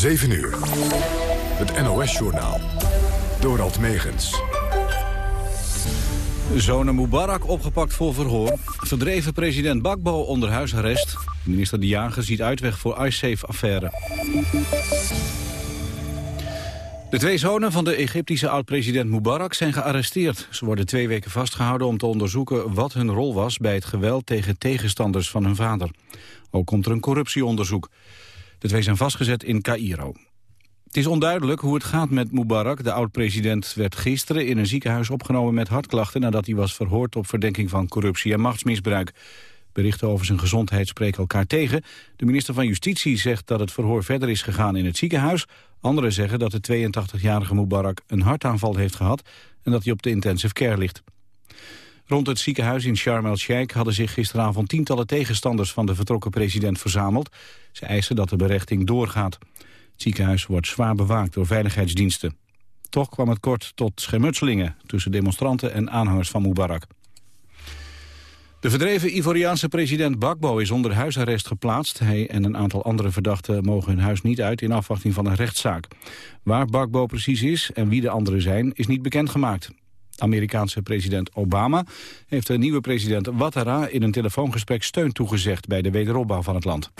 7 uur. Het NOS-journaal. Dorald Megens. Zonen Mubarak opgepakt voor verhoor. Verdreven president Bakbo onder huisarrest. Minister De Jager ziet uitweg voor iSafe-affaire. De twee zonen van de Egyptische oud-president Mubarak zijn gearresteerd. Ze worden twee weken vastgehouden om te onderzoeken wat hun rol was... bij het geweld tegen tegenstanders van hun vader. Ook komt er een corruptieonderzoek. De twee zijn vastgezet in Cairo. Het is onduidelijk hoe het gaat met Mubarak. De oud-president werd gisteren in een ziekenhuis opgenomen met hartklachten... nadat hij was verhoord op verdenking van corruptie en machtsmisbruik. Berichten over zijn gezondheid spreken elkaar tegen. De minister van Justitie zegt dat het verhoor verder is gegaan in het ziekenhuis. Anderen zeggen dat de 82-jarige Mubarak een hartaanval heeft gehad... en dat hij op de intensive care ligt. Rond het ziekenhuis in Sharm el-Sheikh hadden zich gisteravond tientallen tegenstanders van de vertrokken president verzameld. Ze eisen dat de berechting doorgaat. Het ziekenhuis wordt zwaar bewaakt door veiligheidsdiensten. Toch kwam het kort tot schermutselingen tussen demonstranten en aanhangers van Mubarak. De verdreven Ivoriaanse president Bakbo is onder huisarrest geplaatst. Hij en een aantal andere verdachten mogen hun huis niet uit in afwachting van een rechtszaak. Waar Bakbo precies is en wie de anderen zijn, is niet bekendgemaakt. Amerikaanse president Obama heeft de nieuwe president Ouattara in een telefoongesprek steun toegezegd bij de wederopbouw van het land.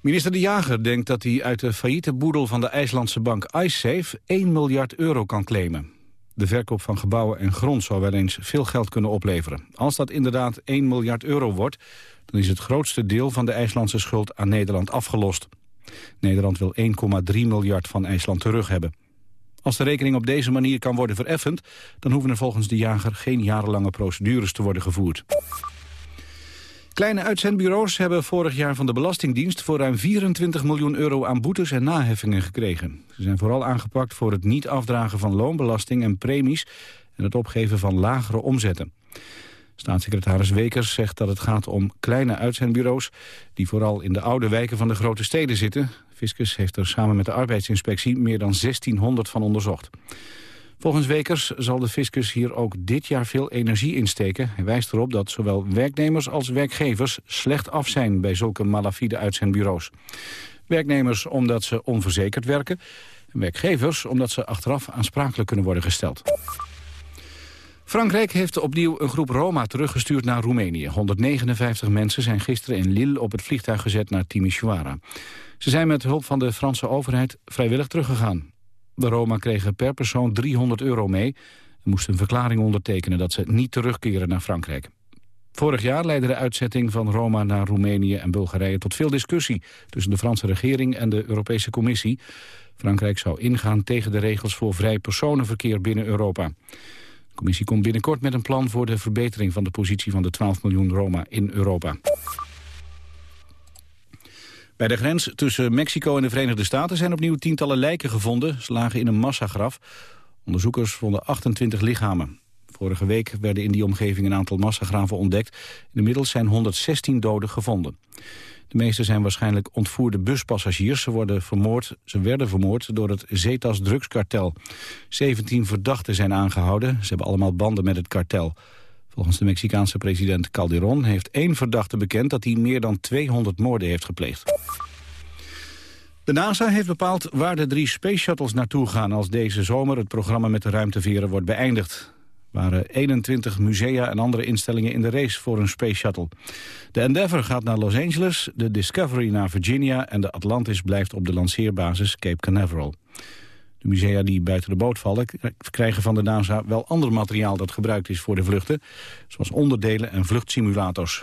Minister De Jager denkt dat hij uit de failliete boedel van de IJslandse bank iSafe 1 miljard euro kan claimen. De verkoop van gebouwen en grond zou wel eens veel geld kunnen opleveren. Als dat inderdaad 1 miljard euro wordt, dan is het grootste deel van de IJslandse schuld aan Nederland afgelost. Nederland wil 1,3 miljard van IJsland terug hebben. Als de rekening op deze manier kan worden vereffend... dan hoeven er volgens de jager geen jarenlange procedures te worden gevoerd. Kleine uitzendbureaus hebben vorig jaar van de Belastingdienst... voor ruim 24 miljoen euro aan boetes en naheffingen gekregen. Ze zijn vooral aangepakt voor het niet afdragen van loonbelasting en premies... en het opgeven van lagere omzetten. Staatssecretaris Wekers zegt dat het gaat om kleine uitzendbureaus... die vooral in de oude wijken van de grote steden zitten. Fiscus heeft er samen met de arbeidsinspectie meer dan 1600 van onderzocht. Volgens Wekers zal de fiscus hier ook dit jaar veel energie insteken. Hij wijst erop dat zowel werknemers als werkgevers slecht af zijn bij zulke malafide uitzendbureaus. Werknemers omdat ze onverzekerd werken. En werkgevers omdat ze achteraf aansprakelijk kunnen worden gesteld. Frankrijk heeft opnieuw een groep Roma teruggestuurd naar Roemenië. 159 mensen zijn gisteren in Lille op het vliegtuig gezet naar Timișoara. Ze zijn met hulp van de Franse overheid vrijwillig teruggegaan. De Roma kregen per persoon 300 euro mee... en moesten een verklaring ondertekenen dat ze niet terugkeren naar Frankrijk. Vorig jaar leidde de uitzetting van Roma naar Roemenië en Bulgarije... tot veel discussie tussen de Franse regering en de Europese Commissie. Frankrijk zou ingaan tegen de regels voor vrij personenverkeer binnen Europa. De commissie komt binnenkort met een plan voor de verbetering van de positie van de 12 miljoen Roma in Europa. Bij de grens tussen Mexico en de Verenigde Staten zijn opnieuw tientallen lijken gevonden. Ze lagen in een massagraf. Onderzoekers vonden 28 lichamen. Vorige week werden in die omgeving een aantal massagraven ontdekt. Inmiddels zijn 116 doden gevonden. De meeste zijn waarschijnlijk ontvoerde buspassagiers. Ze, worden vermoord, ze werden vermoord door het Zetas drugskartel. 17 verdachten zijn aangehouden. Ze hebben allemaal banden met het kartel. Volgens de Mexicaanse president Calderon heeft één verdachte bekend... dat hij meer dan 200 moorden heeft gepleegd. De NASA heeft bepaald waar de drie Space Shuttles naartoe gaan... als deze zomer het programma met de ruimteveren wordt beëindigd. Waren 21 musea en andere instellingen in de race voor een Space Shuttle. De Endeavour gaat naar Los Angeles, de Discovery naar Virginia... en de Atlantis blijft op de lanceerbasis Cape Canaveral. De musea die buiten de boot vallen krijgen van de NASA wel ander materiaal dat gebruikt is voor de vluchten, zoals onderdelen en vluchtsimulators.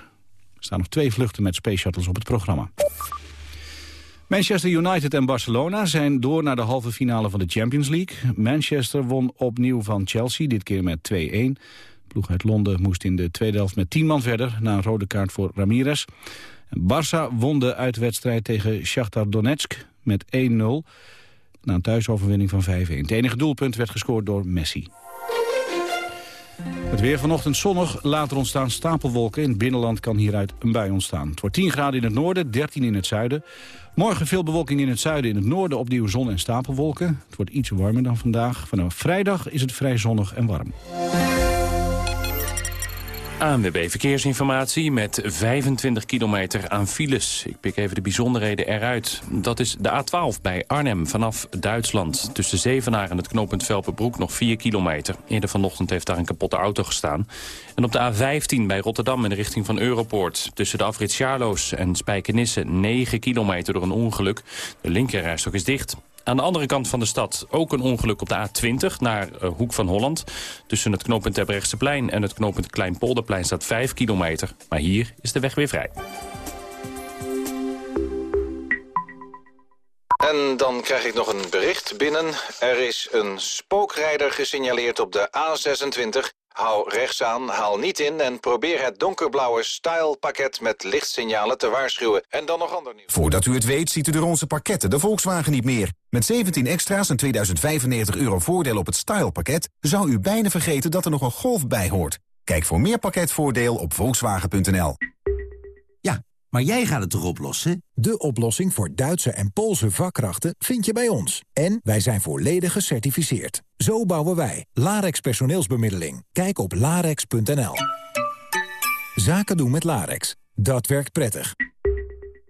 Er staan nog twee vluchten met Space Shuttles op het programma. Manchester United en Barcelona zijn door naar de halve finale van de Champions League. Manchester won opnieuw van Chelsea, dit keer met 2-1. De ploeg uit Londen moest in de tweede helft met 10 man verder... na een rode kaart voor Ramirez. Barça won de uitwedstrijd tegen Shakhtar Donetsk met 1-0 na een thuisoverwinning van 5-1. Het enige doelpunt werd gescoord door Messi. Het weer vanochtend zonnig, later ontstaan stapelwolken. In het binnenland kan hieruit een bui ontstaan. Het wordt 10 graden in het noorden, 13 in het zuiden. Morgen veel bewolking in het zuiden, in het noorden opnieuw zon en stapelwolken. Het wordt iets warmer dan vandaag. Vanaf vrijdag is het vrij zonnig en warm. ANWB Verkeersinformatie met 25 kilometer aan files. Ik pik even de bijzonderheden eruit. Dat is de A12 bij Arnhem vanaf Duitsland. Tussen Zevenaar en het knooppunt Velpenbroek nog 4 kilometer. Eerder vanochtend heeft daar een kapotte auto gestaan. En op de A15 bij Rotterdam in de richting van Europoort. Tussen de afrit Charloes en Spijkenisse 9 kilometer door een ongeluk. De linkerrijstok is dicht. Aan de andere kant van de stad ook een ongeluk op de A20 naar uh, Hoek van Holland. Tussen het knooppunt Terbrechtseplein en het knooppunt Kleinpolderplein staat 5 kilometer. Maar hier is de weg weer vrij. En dan krijg ik nog een bericht binnen. Er is een spookrijder gesignaleerd op de A26 Hou rechts aan, haal niet in en probeer het donkerblauwe Style-pakket met lichtsignalen te waarschuwen. En dan nog ander nieuws. Voordat u het weet ziet u de onze pakketten de Volkswagen niet meer. Met 17 extra's en 2095 euro voordeel op het Style-pakket... zou u bijna vergeten dat er nog een Golf bij hoort. Kijk voor meer pakketvoordeel op volkswagen.nl. Ja, maar jij gaat het toch oplossen? De oplossing voor Duitse en Poolse vakkrachten vind je bij ons. En wij zijn volledig gecertificeerd. Zo bouwen wij. Larex personeelsbemiddeling. Kijk op larex.nl. Zaken doen met Larex. Dat werkt prettig.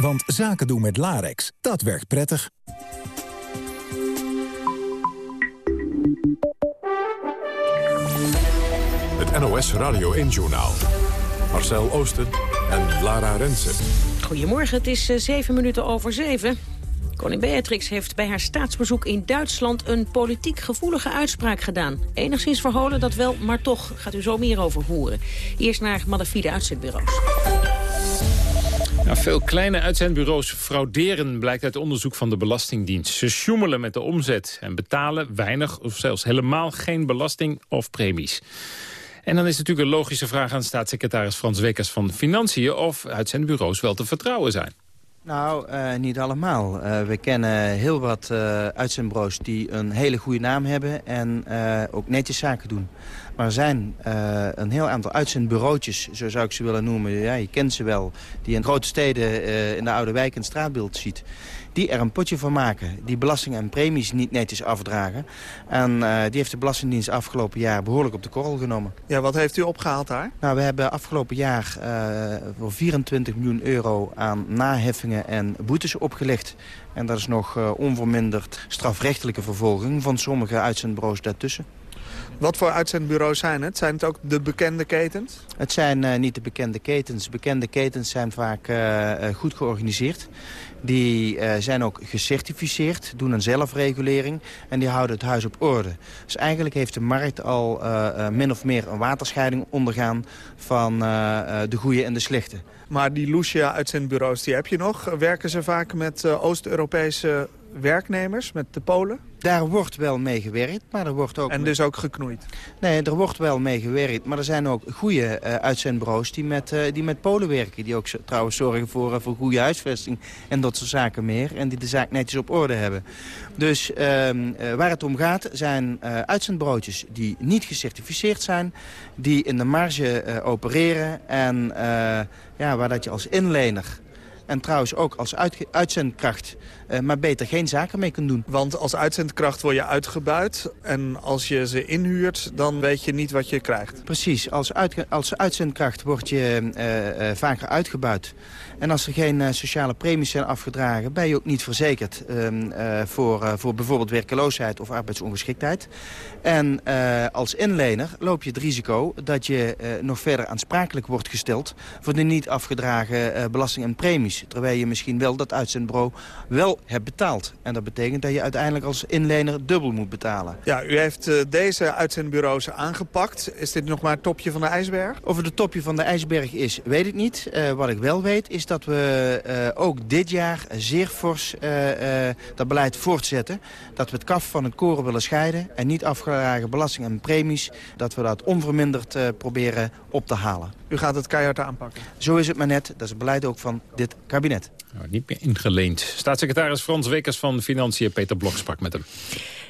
Want zaken doen met Larex, dat werkt prettig. Het NOS Radio 1-journaal. Marcel Oosten en Lara Rensen. Goedemorgen, het is zeven minuten over zeven. Koning Beatrix heeft bij haar staatsbezoek in Duitsland een politiek gevoelige uitspraak gedaan. Enigszins verholen dat wel, maar toch gaat u zo meer over horen. Eerst naar Malafide uitzendbureaus. Veel kleine uitzendbureaus frauderen, blijkt uit onderzoek van de Belastingdienst. Ze sjoemelen met de omzet en betalen weinig of zelfs helemaal geen belasting of premies. En dan is natuurlijk een logische vraag aan staatssecretaris Frans Wekers van Financiën... of uitzendbureaus wel te vertrouwen zijn. Nou, uh, niet allemaal. Uh, we kennen heel wat uh, uitzendbureaus die een hele goede naam hebben en ook netjes zaken doen. Maar er zijn een heel aantal uitzendbureautjes, zo zou ik ze willen noemen. Ja, je kent ze wel, die in grote steden in de oude wijk een straatbeeld ziet die er een potje van maken. Die belastingen en premies niet netjes afdragen. En uh, die heeft de Belastingdienst afgelopen jaar behoorlijk op de korrel genomen. Ja, wat heeft u opgehaald daar? Nou, we hebben afgelopen jaar uh, voor 24 miljoen euro aan naheffingen en boetes opgelegd. En dat is nog uh, onverminderd strafrechtelijke vervolging van sommige uitzendbureaus daartussen. Wat voor uitzendbureaus zijn het? Zijn het ook de bekende ketens? Het zijn uh, niet de bekende ketens. Bekende ketens zijn vaak uh, goed georganiseerd. Die uh, zijn ook gecertificeerd, doen een zelfregulering en die houden het huis op orde. Dus eigenlijk heeft de markt al uh, min of meer een waterscheiding ondergaan van de goede en de slechte. Maar die Lucia uitzendbureaus, die heb je nog. Werken ze vaak met Oost-Europese werknemers, met de Polen? Daar wordt wel mee gewerkt, maar er wordt ook... En dus ook geknoeid? Nee, er wordt wel mee gewerkt, maar er zijn ook goede uh, uitzendbureaus die met, uh, die met Polen werken. Die ook trouwens zorgen voor, uh, voor goede huisvesting en dat soort zaken meer. En die de zaak netjes op orde hebben. Dus ehm, waar het om gaat zijn uitzendbureautjes die niet gecertificeerd zijn. Die in de marge opereren en ja, waar dat je als inlener en trouwens ook als uit, uitzendkracht maar beter geen zaken mee kunt doen. Want als uitzendkracht word je uitgebuit en als je ze inhuurt, dan weet je niet wat je krijgt. Precies, als, uit, als uitzendkracht word je uh, uh, vaker uitgebuit. En als er geen sociale premies zijn afgedragen, ben je ook niet verzekerd ehm, voor, voor bijvoorbeeld werkeloosheid of arbeidsongeschiktheid. En als inlener loop je het risico dat je nog verder aansprakelijk wordt gesteld voor de niet afgedragen belasting en premies. Terwijl je misschien wel dat uitzendbureau wel hebt betaald. En dat betekent dat je uiteindelijk als inlener dubbel moet betalen. Ja, u heeft uh, deze uitzendbureaus aangepakt. Is dit nog maar het topje van de ijsberg? Of het het topje van de ijsberg is, weet ik niet. Uh, wat ik wel weet is dat we uh, ook dit jaar zeer fors dat beleid voortzetten. Dat we het kaf van het koren willen scheiden en niet afgedragen belasting en premies. Dat we dat onverminderd proberen op te halen. U gaat het keihard aanpakken? Zo is het maar net. Dat is het beleid ook van dit kabinet. Nou, niet meer ingeleend. Staatssecretaris Frans Wekers van Financiën Peter Blok sprak met hem.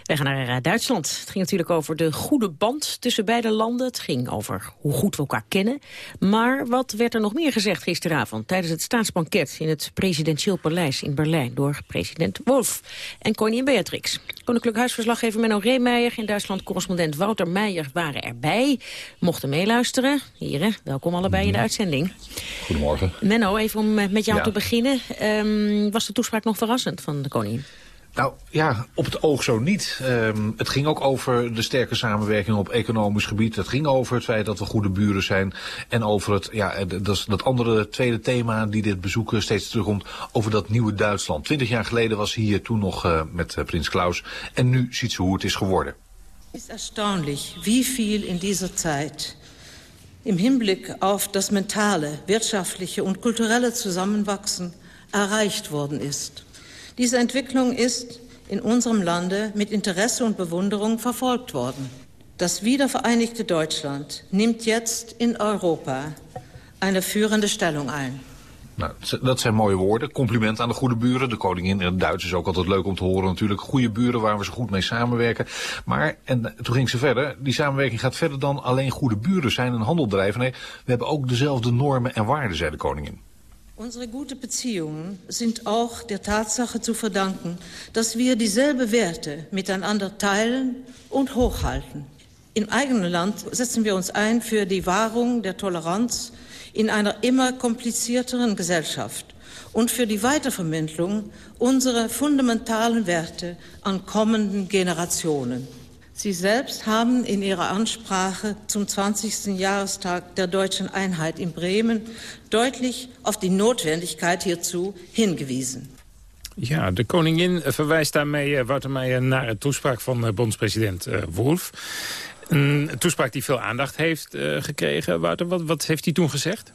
We gaan naar eh, Duitsland. Het ging natuurlijk over de goede band tussen beide landen. Het ging over hoe goed we elkaar kennen. Maar wat werd er nog meer gezegd gisteravond... tijdens het staatsbanket in het presidentieel paleis in Berlijn... door president Wolf en koningin Beatrix. Koninklijk Huisverslaggever Menno Reemeijer... in Duitsland correspondent Wouter Meijer waren erbij. Mochten meeluisteren. Heren, welkom allebei in de uitzending. Goedemorgen. Menno, even om eh, met jou te beginnen. Um, was de toespraak nog verrassend van de koningin? Nou ja, op het oog zo niet. Um, het ging ook over de sterke samenwerking op economisch gebied. Het ging over het feit dat we goede buren zijn. En over het, ja, dat, dat andere tweede thema die dit bezoek steeds terugkomt. Over dat nieuwe Duitsland. Twintig jaar geleden was hier toen nog uh, met uh, prins Klaus. En nu ziet ze hoe het is geworden. Het is erstaunlich, wie viel in dieser Zeit im Hinblick auf das mentale, wirtschaftliche und kulturelle Zusammenwachsen erreicht worden ist. Diese Entwicklung ist in unserem Lande mit Interesse und Bewunderung verfolgt worden. Das wiedervereinigte Deutschland nimmt jetzt in Europa eine führende Stellung ein. Nou, dat zijn mooie woorden. Compliment aan de goede buren. De koningin in het Duits is ook altijd leuk om te horen natuurlijk. Goede buren waar we zo goed mee samenwerken. Maar, en toen ging ze verder, die samenwerking gaat verder dan alleen goede buren zijn en handel drijven. Nee, we hebben ook dezelfde normen en waarden, zei de koningin. Unsere gute Beziehungen sind auch der Tatsache zu verdanken, dass wir dieselbe Werte miteinander teilen und hochhalten. Im eigenen Land setzen wir uns ein für die Wahrung der Toleranz in einer immer komplizierteren Gesellschaft und für die Weitervermittlung unserer fundamentalen Werte an kommenden Generationen. Sie selbst haben in Ihrer Ansprache zum 20. Jahrestag der deutschen Einheit in Bremen deutlich auf die Notwendigkeit hierzu hingewiesen. Ja, de koningin verwijst daarmee, uh, Wouter Meijer, naar een toespraak van uh, bondspresident uh, Wolf. Een toespraak die veel aandacht heeft gekregen. Wouter, wat, wat heeft hij toen gezegd?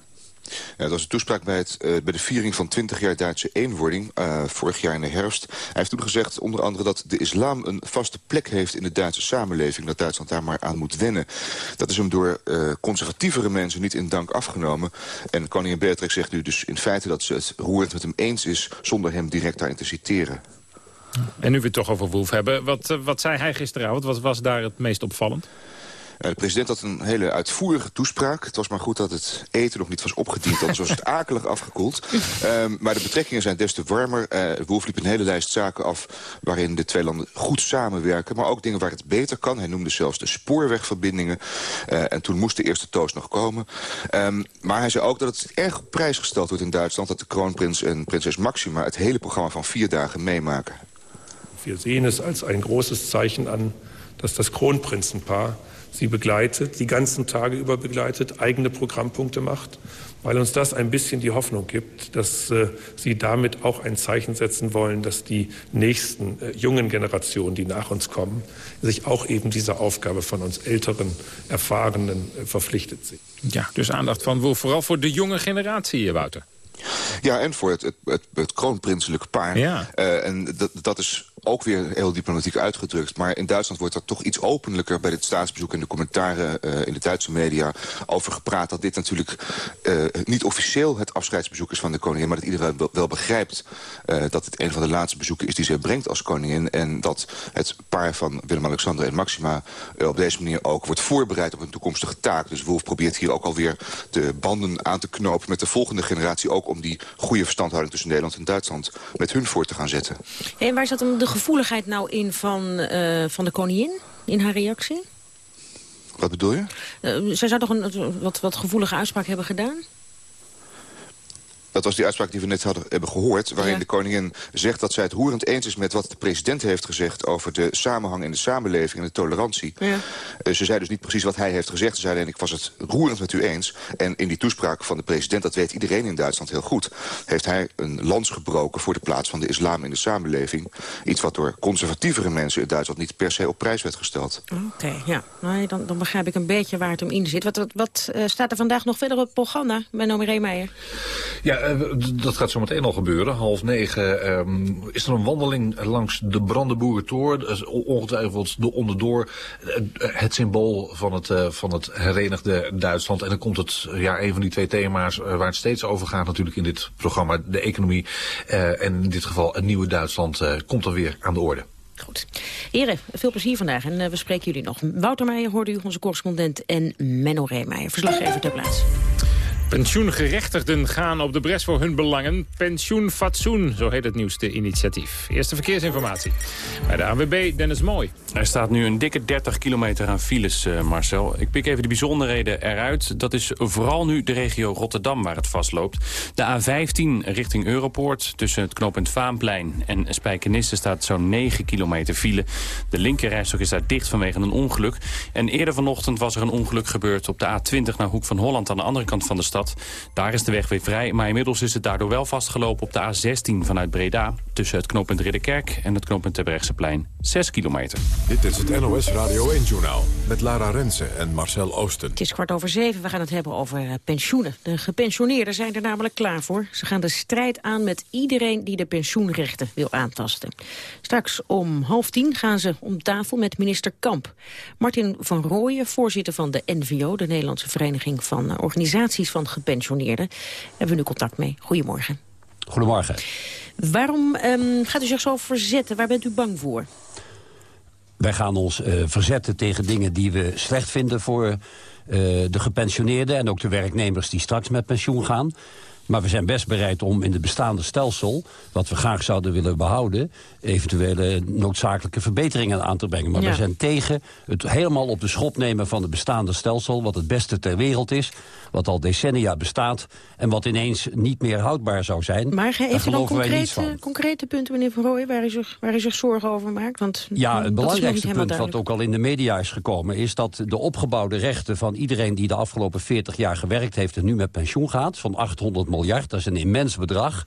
Ja, dat was een toespraak bij, het, bij de viering van 20 jaar Duitse eenwording, uh, vorig jaar in de herfst. Hij heeft toen gezegd onder andere dat de islam een vaste plek heeft in de Duitse samenleving. Dat Duitsland daar maar aan moet wennen. Dat is hem door uh, conservatievere mensen niet in dank afgenomen. En koningin Beatrix zegt nu dus in feite dat ze het roerend met hem eens is... zonder hem direct daarin te citeren. En nu we het toch over Wolf hebben, wat, wat zei hij gisteravond? Wat was daar het meest opvallend? Uh, de president had een hele uitvoerige toespraak. Het was maar goed dat het eten nog niet was opgediend. Anders was het akelig afgekoeld. Um, maar de betrekkingen zijn des te warmer. Uh, Wolf liep een hele lijst zaken af waarin de twee landen goed samenwerken. Maar ook dingen waar het beter kan. Hij noemde zelfs de spoorwegverbindingen. Uh, en toen moest de eerste toast nog komen. Um, maar hij zei ook dat het erg op prijs gesteld wordt in Duitsland... dat de kroonprins en prinses Maxima het hele programma van vier dagen meemaken. We zien het als een großes Zeichen aan dat das Kronprinzenpaar sie begleitet, die ganzen Tage über begleitet, eigene Programmpunkte macht, weil uns das ein bisschen die Hoffnung gibt, dass äh, sie damit auch ein Zeichen setzen wollen, dass die nächsten äh, jungen Generationen, die nach uns kommen, sich auch eben dieser Aufgabe von uns älteren, erfahrenen äh, verpflichtet sehen. Ja, dus aandacht van vooral voor de jonge generatie, Wouter. Ja, en voor het, het, het, het kroonprinselijke paar. Ja. Uh, en dat, dat is ook weer heel diplomatiek uitgedrukt. Maar in Duitsland wordt er toch iets openlijker bij dit staatsbezoek... en de commentaren uh, in de Duitse media over gepraat... dat dit natuurlijk uh, niet officieel het afscheidsbezoek is van de koningin... maar dat iedereen wel, wel begrijpt uh, dat het een van de laatste bezoeken is... die zij brengt als koningin. En dat het paar van Willem-Alexander en Maxima... op deze manier ook wordt voorbereid op een toekomstige taak. Dus Wolf probeert hier ook alweer de banden aan te knopen... met de volgende generatie ook om die goede verstandhouding... tussen Nederland en Duitsland met hun voor te gaan zetten. En waar zat hem de gevoeligheid nou in van, uh, van de koningin, in haar reactie? Wat bedoel je? Uh, zij zou toch een wat, wat gevoelige uitspraak hebben gedaan? Dat was die uitspraak die we net hadden, hebben gehoord... waarin de koningin zegt dat zij het roerend eens is... met wat de president heeft gezegd over de samenhang in de samenleving... en de tolerantie. Ja. Uh, ze zei dus niet precies wat hij heeft gezegd. Ze zei alleen, ik was het roerend met u eens. En in die toespraak van de president, dat weet iedereen in Duitsland heel goed... heeft hij een lans gebroken voor de plaats van de islam in de samenleving. Iets wat door conservatievere mensen in Duitsland... niet per se op prijs werd gesteld. Oké, ja. Nou, dan, dan, begrijp ik een beetje waar het om in zit. Wat, wat, wat uh, staat er vandaag nog verder op het programma, Menno Reemeijer? Ja, uh, dat gaat zo meteen al gebeuren. Half negen um, is er een wandeling langs de Brandenburger Ongetwijfeld de onderdoor. Het symbool van het, uh, van het herenigde Duitsland. En dan komt het, ja, een van die twee thema's waar het steeds over gaat natuurlijk in dit programma. De economie en in dit geval het nieuwe Duitsland komt er weer aan de orde. Goed. Heren, veel plezier vandaag en we spreken jullie nog. Wouter Meijer hoorde u, onze correspondent, en Menno Reemeijer, verslaggever ter plaatse. Pensioengerechtigden gaan op de bres voor hun belangen. Pensioenfatsoen, zo heet het nieuwste initiatief. Eerste verkeersinformatie bij de ANWB Dennis Mooi. Er staat nu een dikke 30 kilometer aan files, uh, Marcel. Ik pik even de bijzonderheden eruit. Dat is vooral nu de regio Rotterdam waar het vastloopt. De A15 richting Europoort tussen het knooppunt Vaanplein en Spijkenisse staat zo'n 9 kilometer file. De linkerrijstok is daar dicht vanwege een ongeluk. En eerder vanochtend was er een ongeluk gebeurd op de A20 naar Hoek van Holland aan de andere kant van de stad. Daar is de weg weer vrij, maar inmiddels is het daardoor wel vastgelopen op de A16 vanuit Breda... tussen het knooppunt Ridderkerk en het knooppunt Terbrechtseplein. 6 kilometer. Dit is het NOS Radio 1-journaal met Lara Rensen en Marcel Oosten. Het is kwart over zeven, we gaan het hebben over eh, pensioenen. De gepensioneerden zijn er namelijk klaar voor. Ze gaan de strijd aan met iedereen die de pensioenrechten wil aantasten. Straks om half tien gaan ze om tafel met minister Kamp. Martin van Rooyen, voorzitter van de NVO... de Nederlandse Vereniging van eh, Organisaties van gepensioneerden. Hebben we nu contact mee. Goedemorgen. Goedemorgen. Waarom um, gaat u zich zo verzetten? Waar bent u bang voor? Wij gaan ons uh, verzetten tegen dingen die we slecht vinden voor uh, de gepensioneerden... en ook de werknemers die straks met pensioen gaan. Maar we zijn best bereid om in het bestaande stelsel... wat we graag zouden willen behouden... eventuele noodzakelijke verbeteringen aan te brengen. Maar ja. we zijn tegen het helemaal op de schop nemen van het bestaande stelsel... wat het beste ter wereld is, wat al decennia bestaat... en wat ineens niet meer houdbaar zou zijn. Maar heeft u dan concrete, concrete punten, meneer Van Rooij... waar u zich, waar u zich zorgen over maakt? Want ja, het belangrijkste punt wat ook al in de media is gekomen... is dat de opgebouwde rechten van iedereen die de afgelopen 40 jaar gewerkt heeft... en nu met pensioen gaat, van 800 miljard, dat is een immens bedrag...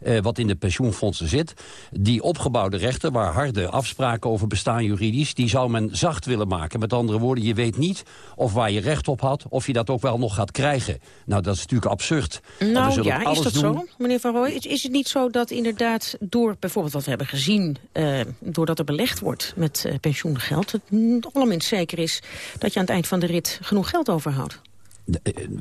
Eh, wat in de pensioenfondsen zit. Die opgebouwde rechten, waar harde afspraken over bestaan juridisch... die zou men zacht willen maken. Met andere woorden, je weet niet of waar je recht op had... of je dat ook wel nog gaat krijgen. Nou, dat is natuurlijk absurd. Nou ja, is dat doen. zo, meneer Van Rooij? Is, is, het niet zo dat inderdaad door bijvoorbeeld wat we hebben gezien... Uh, doordat er belegd wordt met uh, pensioengeld... het allerminst zeker is dat je aan het eind van de rit genoeg geld overhoudt?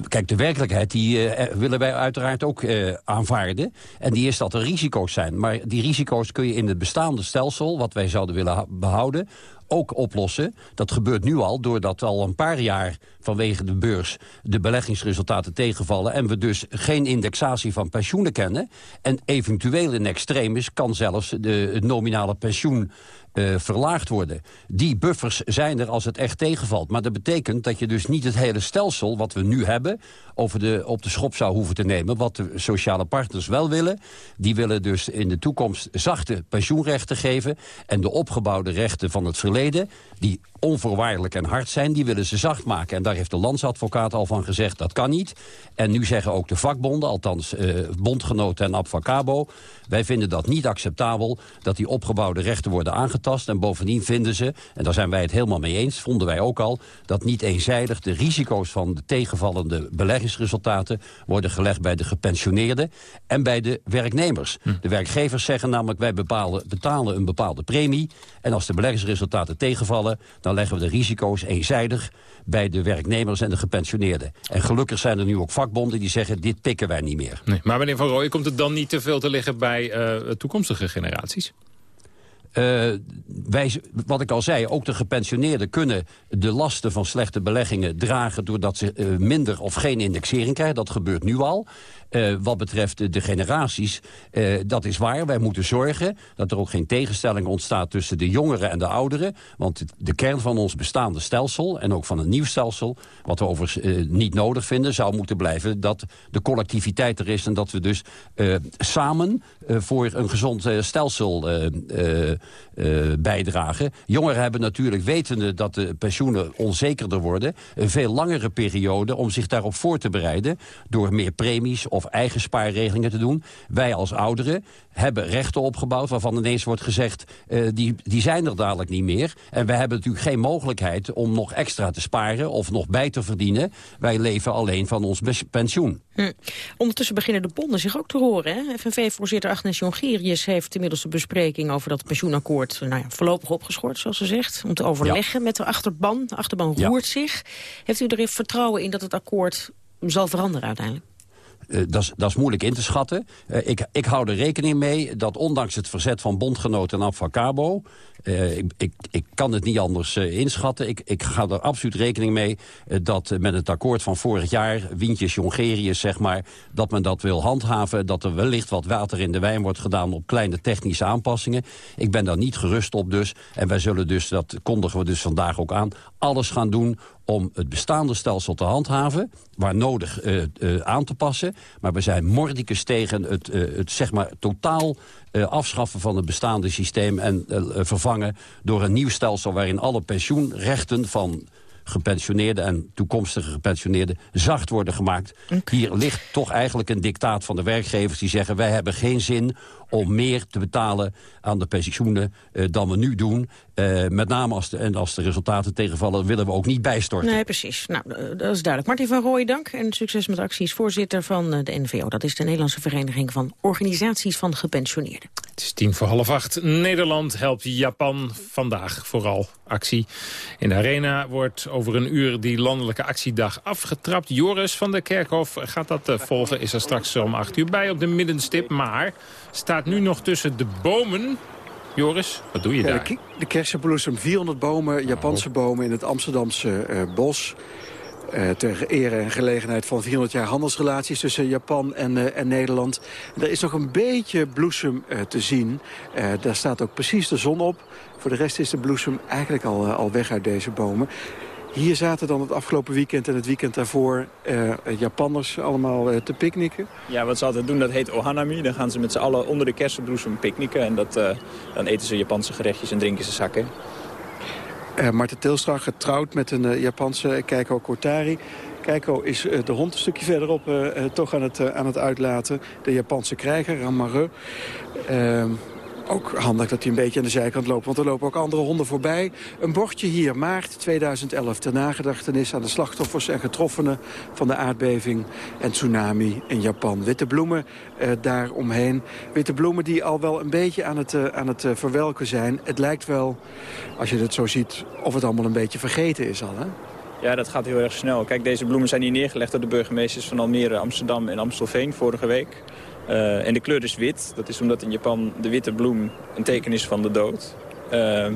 Kijk, de werkelijkheid die uh, willen wij uiteraard ook aanvaarden. En die is dat er risico's zijn. Maar die risico's kun je in het bestaande stelsel... wat wij zouden willen behouden ook oplossen. Dat gebeurt nu al, doordat al een paar jaar vanwege de beurs... de beleggingsresultaten tegenvallen... en we dus geen indexatie van pensioenen kennen. En eventueel in extremis kan zelfs de, het nominale pensioen uh, verlaagd worden. Die buffers zijn er als het echt tegenvalt. Maar dat betekent dat je dus niet het hele stelsel wat we nu hebben... Over de, op de schop zou hoeven te nemen. Wat de sociale partners wel willen. Die willen dus in de toekomst zachte pensioenrechten geven. En de opgebouwde rechten van het verleden... die onvoorwaardelijk en hard zijn, die willen ze zacht maken. En daar heeft de landsadvocaat al van gezegd, dat kan niet. En nu zeggen ook de vakbonden, althans eh, bondgenoten en Abfacabo... wij vinden dat niet acceptabel dat die opgebouwde rechten worden aangetast. En bovendien vinden ze, en daar zijn wij het helemaal mee eens... vonden wij ook al, dat niet eenzijdig de risico's van de tegenvallende beleggingsresultaten... worden gelegd bij de gepensioneerden en bij de werknemers. Hm. De werkgevers zeggen namelijk, wij bepalen, betalen een bepaalde premie... en als de beleggingsresultaten tegenvallen dan leggen we de risico's eenzijdig bij de werknemers en de gepensioneerden. En gelukkig zijn er nu ook vakbonden die zeggen, dit pikken wij niet meer. Nee, maar meneer Van Rooij, komt het dan niet te veel te liggen bij uh, toekomstige generaties? Uh, wat ik al zei, ook de gepensioneerden kunnen de lasten van slechte beleggingen dragen... doordat ze uh, minder of geen indexering krijgen. Dat gebeurt nu al. Uh, wat betreft de generaties, uh, dat is waar. Wij moeten zorgen dat er ook geen tegenstelling ontstaat tussen de jongeren en de ouderen. Want de kern van ons bestaande stelsel en ook van een nieuw stelsel... wat we overigens niet nodig vinden, zou moeten blijven... dat de collectiviteit er is en dat we dus samen voor een gezond stelsel Jongeren hebben natuurlijk, wetende dat de pensioenen onzekerder worden... een veel langere periode om zich daarop voor te bereiden... door meer premies of eigen spaarregelingen te doen. Wij als ouderen hebben rechten opgebouwd waarvan ineens wordt gezegd... Uh, die, die zijn er dadelijk niet meer. En we hebben natuurlijk geen mogelijkheid om nog extra te sparen... of nog bij te verdienen. Wij leven alleen van ons pensioen. Hm. Ondertussen beginnen de bonden zich ook te horen. FNV-voorzitter Agnes Jongerius heeft inmiddels de bespreking... over dat pensioenakkoord nou ja, voorlopig opgeschort, zoals ze zegt. Om te overleggen ja. met de achterban. De achterban roert ja. zich. Heeft u er vertrouwen in dat het akkoord zal veranderen uiteindelijk? Uh, dat is moeilijk in te schatten. Uh, ik, ik hou er rekening mee dat ondanks het verzet van bondgenoten en Abfacabo... Uh, ik, ik, ik, kan het niet anders inschatten. Ik, ik, ga er absoluut rekening mee dat met het akkoord van vorig jaar... Wientjes Jongerius, zeg maar, dat men dat wil handhaven... dat er wellicht wat water in de wijn wordt gedaan op kleine technische aanpassingen. Ik ben daar niet gerust op dus. En wij zullen dus, dat kondigen we dus vandaag ook aan... alles gaan doen om het bestaande stelsel te handhaven, waar nodig uh, uh, aan te passen. Maar we zijn mordicus tegen het, uh, het zeg maar, totaal afschaffen van het bestaande systeem... en vervangen door een nieuw stelsel waarin alle pensioenrechten van gepensioneerden en toekomstige gepensioneerden zacht worden gemaakt. Okay. Hier ligt toch eigenlijk een dictaat van de werkgevers die zeggen... wij hebben geen zin om meer te betalen aan de pensioenen uh, dan we nu doen. Uh, met name als de, en als de resultaten tegenvallen, willen we ook niet bijstorten. Nee, precies. Nou, uh, dat is duidelijk. Martin van Rooij, dank. En succes met acties. Voorzitter van de NVO. Dat is de Nederlandse Vereniging van Organisaties van Gepensioneerden. Het is tien voor half acht. Nederland helpt Japan vandaag vooral actie. In de arena wordt over een uur die landelijke actiedag afgetrapt. Joris van der Kerkhof gaat dat volgen. Is er straks om acht uur bij op de middenstip. Maar staat nu nog tussen de bomen. Joris, wat doe je daar? Ja, de, kersenbloesem, 400 bomen, Japanse oh. bomen in het Amsterdamse uh, bos. Uh, ter ere en gelegenheid van 400 jaar handelsrelaties tussen Japan en, uh, en Nederland. En er is nog een beetje bloesem te zien. daar staat ook precies de zon op. Voor de rest is de bloesem eigenlijk al, al weg uit deze bomen. Hier zaten dan het afgelopen weekend en het weekend daarvoor uh, Japanners allemaal uh, te picknicken. Ja, wat ze altijd doen, dat heet ohanami. Dan gaan ze met z'n allen onder de kersenbloesem picknicken. En dat, uh, dan eten ze Japanse gerechtjes en drinken ze zakken. Marten Tilstra getrouwd met een Japanse Keiko Kortari. Keiko is de hond een stukje verderop toch aan het, aan het uitlaten. De Japanse krijger, Ramaru. Ook handig dat hij een beetje aan de zijkant loopt, want er lopen ook andere honden voorbij. Een bordje hier, maart 2011, ter nagedachtenis aan de slachtoffers en getroffenen van de aardbeving en tsunami in Japan. Witte bloemen uh, daar omheen. Witte bloemen die al wel een beetje aan het, uh, aan het uh, verwelken zijn. Het lijkt wel, als je het zo ziet, of het allemaal een beetje vergeten is al, hè? Ja, dat gaat heel erg snel. Kijk, deze bloemen zijn hier neergelegd door de burgemeesters van Almere, Amsterdam en Amstelveen vorige week. Uh, en de kleur is wit. Dat is omdat in Japan de witte bloem een teken is van de dood. Uh,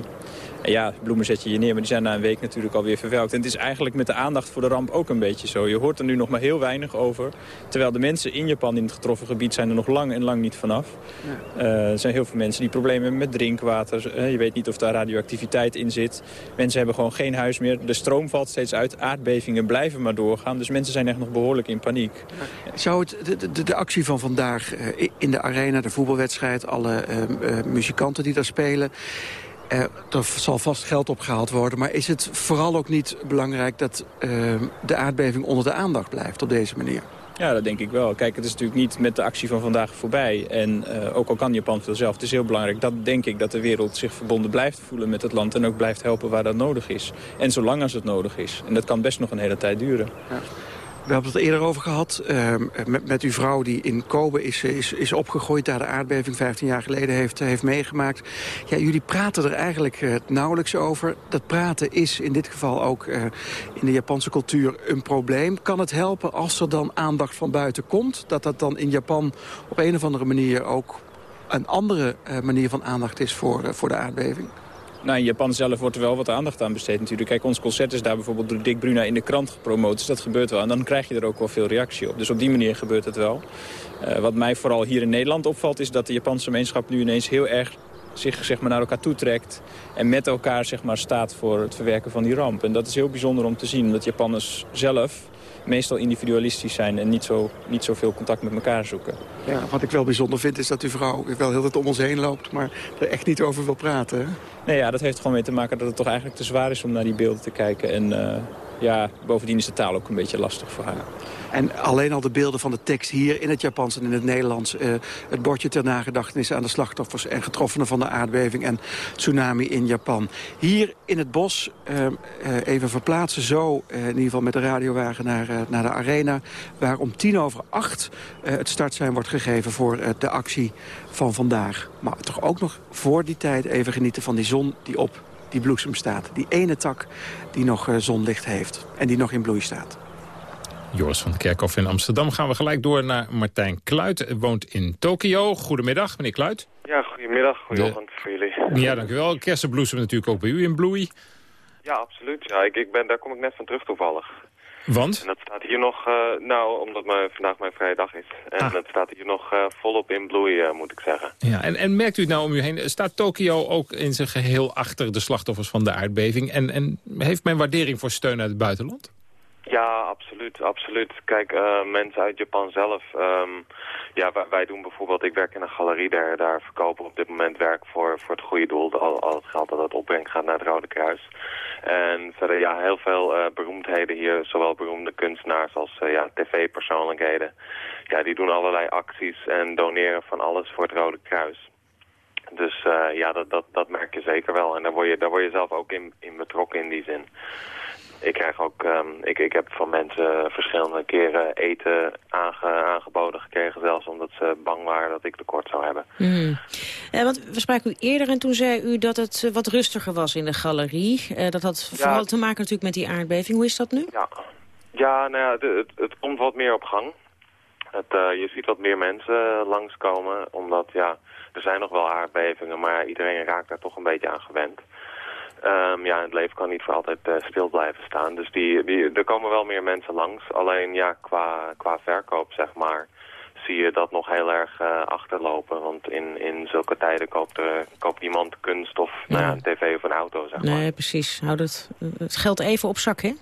en ja, bloemen zet je hier neer, maar die zijn na een week natuurlijk alweer verwelkt. En het is eigenlijk met de aandacht voor de ramp ook een beetje zo. Je hoort er nu nog maar heel weinig over. Terwijl de mensen in Japan in het getroffen gebied zijn er nog lang en lang niet vanaf. Ja. Uh, er zijn heel veel mensen die problemen hebben met drinkwater. Uh, je weet niet of daar radioactiviteit in zit. Mensen hebben gewoon geen huis meer. De stroom valt steeds uit. Aardbevingen blijven maar doorgaan. Dus mensen zijn echt nog behoorlijk in paniek. Zou het, de, de, de actie van vandaag uh, in de arena, de voetbalwedstrijd... alle muzikanten die daar spelen... Uh, er zal vast geld opgehaald worden. Maar is het vooral ook niet belangrijk dat uh, de aardbeving onder de aandacht blijft op deze manier? Ja, dat denk ik wel. Kijk, het is natuurlijk niet met de actie van vandaag voorbij. En uh, ook al kan Japan veel zelf, het is heel belangrijk dat denk ik dat de wereld zich verbonden blijft voelen met het land. En ook blijft helpen waar dat nodig is. En zolang als het nodig is. En dat kan best nog een hele tijd duren. Ja. We hebben het er eerder over gehad uh, met, met uw vrouw die in Kobe is, is, is opgegroeid... daar de aardbeving 15 jaar geleden heeft, heeft meegemaakt. Ja, jullie praten er eigenlijk uh, nauwelijks over. Dat praten is in dit geval ook uh, in de Japanse cultuur een probleem. Kan het helpen als er dan aandacht van buiten komt? Dat dat dan in Japan op een of andere manier ook een andere manier van aandacht is voor, voor de aardbeving? Nou, in Japan zelf wordt er wel wat aandacht aan besteed natuurlijk. Kijk, ons concert is daar bijvoorbeeld door Dick Bruna in de krant gepromoot. Dus dat gebeurt wel. En dan krijg je er ook wel veel reactie op. Dus op die manier gebeurt het wel. Uh, wat mij vooral hier in Nederland opvalt... is dat de Japanse gemeenschap nu ineens heel erg zich zeg maar, naar elkaar toetrekt... en met elkaar zeg maar, staat voor het verwerken van die ramp. En dat is heel bijzonder om te zien, omdat Japanners zelf meestal individualistisch zijn en niet, zo, niet zoveel contact met elkaar zoeken. Ja, wat ik wel bijzonder vind is dat uw vrouw wel heel het om ons heen loopt... maar er echt niet over wil praten. Hè? Nee, ja, dat heeft gewoon mee te maken dat het toch eigenlijk te zwaar is om naar die beelden te kijken. En uh, ja, bovendien is de taal ook een beetje lastig voor haar. En alleen al de beelden van de tekst hier in het Japans en in het Nederlands. Uh, het bordje ter nagedachtenis aan de slachtoffers en getroffenen van de aardbeving en tsunami in Japan. Hier in het bos, uh, uh, even verplaatsen zo, in ieder geval met de radiowagen naar, naar de arena. Waar om tien over acht het startsein wordt gegeven voor de actie van vandaag. Maar toch ook nog voor die tijd even genieten van die zon die op die bloesem staat. Die ene tak die nog zonlicht heeft en die nog in bloei staat. Joris van Kerkhoff in Amsterdam. Gaan we gelijk door naar Martijn Kluit. Woont in Tokio. Goedemiddag, meneer Kluit. Ja, goedemiddag. Goedenavond voor jullie. Ja, dankjewel. Kersenbloesem natuurlijk ook bij u in bloei. Ja, absoluut. Ja, ik, ik ben, daar kom ik net van terug toevallig. Want? En dat staat hier nog, uh, nou, omdat mijn, vandaag mijn vrije dag is. En ah. dat staat hier nog uh, volop in bloei, uh, moet ik zeggen. Ja, en, en merkt u het nou om u heen, staat Tokio ook in zijn geheel achter de slachtoffers van de aardbeving? En, en heeft men waardering voor steun uit het buitenland? Ja, absoluut, absoluut. Kijk, mensen uit Japan zelf, um, ja, wij, doen bijvoorbeeld, ik werk in een galerie, daar, daar verkopen we op dit moment werk voor, voor het goede doel. Al, al het geld dat het opbrengt gaat naar het Rode Kruis. En verder, ja, heel veel uh, beroemdheden hier, zowel beroemde kunstenaars als uh, ja, tv-persoonlijkheden. Ja, die doen allerlei acties en doneren van alles voor het Rode Kruis. Dus ja, dat, dat, dat merk je zeker wel. En daar word je, daar word je zelf ook in, in betrokken in die zin ik krijg ook, um, ik, ik heb van mensen verschillende keren eten aange, aangeboden gekregen, zelfs omdat ze bang waren dat ik tekort zou hebben. Mm. Eh, want we spraken u eerder en toen zei u dat het wat rustiger was in de galerie. Uh, dat had vooral te maken natuurlijk met die aardbeving. Hoe is dat nu? Ja, ja, nou ja, het, het komt wat meer op gang. Het, uh, je ziet wat meer mensen langskomen, omdat ja, er zijn nog wel aardbevingen, maar iedereen raakt daar toch een beetje aan gewend. Um, ja, het leven kan niet voor altijd uh, stil blijven staan. Dus die, die, er komen wel meer mensen langs. Alleen ja, qua, qua verkoop, zeg maar, zie je dat nog heel erg uh, achterlopen. Want in, in zulke tijden koopt, uh, koopt niemand kunst of ja. nou ja, een tv of een auto, zeg maar. Nee, precies. Houd het, het geld even op zak, hè?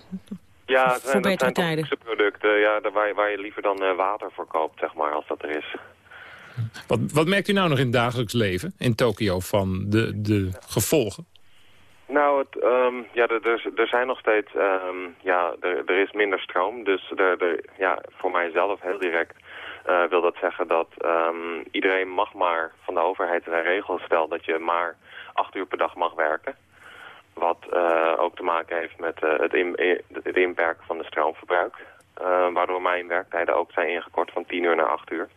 Ja, het zijn, dat zijn toch producten ja, waar, je, waar je liever dan water voor koopt, zeg maar, als dat er is. Wat, wat merkt u nou nog in het dagelijks leven in Tokio van de, de gevolgen? Nou, het, um, ja, er, er, zijn nog steeds, um, ja, er, is minder stroom. Dus er, ja, voor mijzelf heel direct uh, wil dat zeggen dat um, iedereen mag maar van de overheid een regel stelt dat je maar acht uur per dag mag werken. Wat uh, ook te maken heeft met uh, het, in, het, inperken van de stroomverbruik. waardoor mijn werktijden ook zijn ingekort van 10 uur naar 8 uur.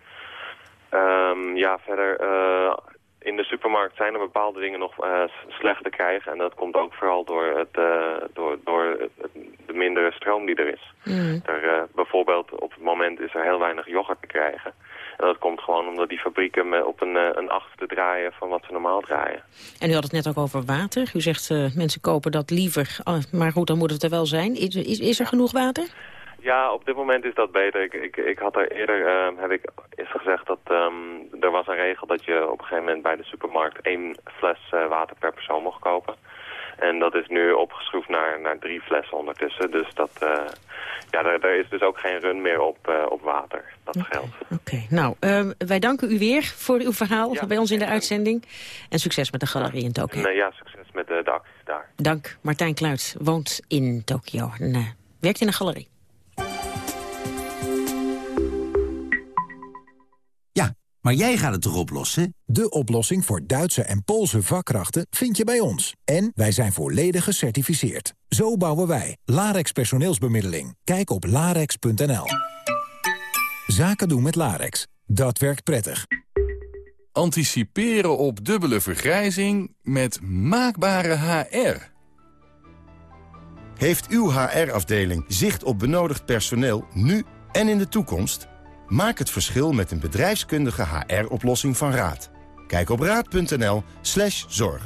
ja, verder in de supermarkt zijn er bepaalde dingen nog uh, slecht te krijgen. En dat komt ook vooral door, het, uh, door, door het, de mindere stroom die er is. Mm. Er, uh, bijvoorbeeld op het moment is er heel weinig yoghurt te krijgen. En dat komt gewoon omdat die fabrieken op een, een achtste draaien van wat ze normaal draaien. En u had het net ook over water. U zegt mensen kopen dat liever. Oh, maar goed, dan moet het er wel zijn. Is, is, is er genoeg water? Ja, op dit moment is dat beter. Ik, ik, ik had er eerder uh, heb ik is gezegd dat um, er was een regel dat je op een gegeven moment bij de supermarkt één fles uh, water per persoon mocht kopen. En dat is nu opgeschroefd naar, naar drie flessen ondertussen. Dus dat, uh, ja, er, er, is dus ook geen run meer op, uh, op water. Dat okay. geldt. Oké, okay. nou, uh, wij danken u weer voor uw verhaal ja, bij ons in de uitzending. En succes met de galerie in Tokio. Nee, ja, succes met de, de acties daar. Dank. Martijn Kluit woont in Tokio en werkt in een galerie. Maar jij gaat het toch oplossen? De oplossing voor Duitse en Poolse vakkrachten vind je bij ons. En wij zijn volledig gecertificeerd. Zo bouwen wij. Larex personeelsbemiddeling. Kijk op larex.nl. Zaken doen met Larex. Dat werkt prettig. Anticiperen op dubbele vergrijzing met maakbare HR. Heeft uw HR-afdeling zicht op benodigd personeel nu en in de toekomst? Maak het verschil met een bedrijfskundige HR-oplossing van Raad. Kijk op raad.nl slash zorg.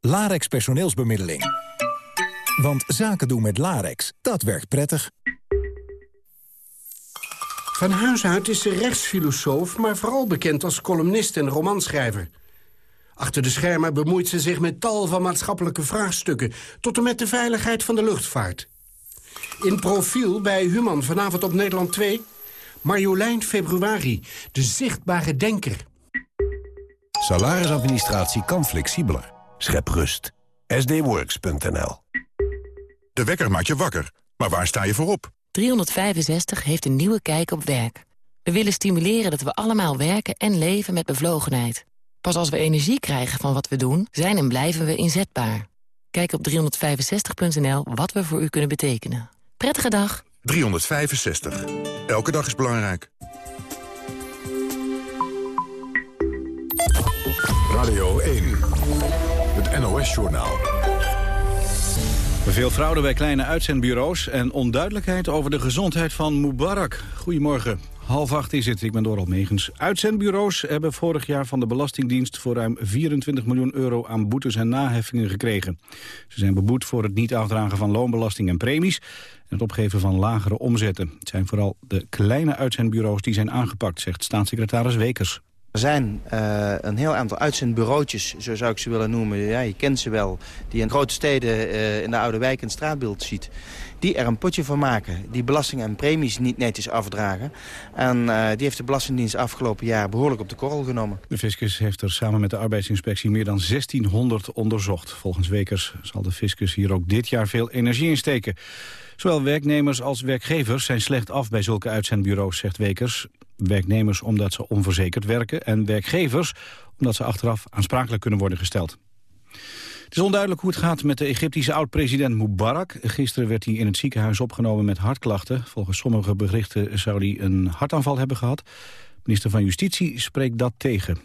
Larex personeelsbemiddeling. Want zaken doen met Larex, dat werkt prettig. Van huis uit is ze rechtsfilosoof, maar vooral bekend als columnist en romanschrijver. Achter de schermen bemoeit ze zich met tal van maatschappelijke vraagstukken... tot en met de veiligheid van de luchtvaart. In profiel bij Human vanavond op Nederland 2... Marjolein Februari, de zichtbare denker. Salarisadministratie kan flexibeler. Schep rust. sdworks.nl De wekker maakt je wakker, maar waar sta je voor op? 365 heeft een nieuwe kijk op werk. We willen stimuleren dat we allemaal werken en leven met bevlogenheid. Pas als we energie krijgen van wat we doen, zijn en blijven we inzetbaar. Kijk op 365.nl wat we voor u kunnen betekenen. Prettige dag. 365. Elke dag is belangrijk. Radio 1. Het NOS-journaal. Veel fraude bij kleine uitzendbureaus en onduidelijkheid over de gezondheid van Mubarak. Goedemorgen. Half acht is het, ik ben Doral Megens. Uitzendbureaus hebben vorig jaar van de Belastingdienst... voor ruim 24 miljoen euro aan boetes en naheffingen gekregen. Ze zijn beboet voor het niet afdragen van loonbelasting en premies... en het opgeven van lagere omzetten. Het zijn vooral de kleine uitzendbureaus die zijn aangepakt... zegt staatssecretaris Wekers. Er zijn uh, een heel aantal uitzendbureautjes, zo zou ik ze willen noemen. Ja, je kent ze wel. Die in grote steden uh, in de oude wijk een straatbeeld ziet. Die er een potje van maken. Die belasting en premies niet netjes afdragen. En uh, die heeft de Belastingdienst afgelopen jaar behoorlijk op de korrel genomen. De fiscus heeft er samen met de arbeidsinspectie meer dan 1600 onderzocht. Volgens Wekers zal de fiscus hier ook dit jaar veel energie in steken. Zowel werknemers als werkgevers zijn slecht af bij zulke uitzendbureaus, zegt Wekers. Werknemers omdat ze onverzekerd werken en werkgevers omdat ze achteraf aansprakelijk kunnen worden gesteld. Het is onduidelijk hoe het gaat met de Egyptische oud-president Mubarak. Gisteren werd hij in het ziekenhuis opgenomen met hartklachten. Volgens sommige berichten zou hij een hartaanval hebben gehad. Minister van Justitie spreekt dat tegen.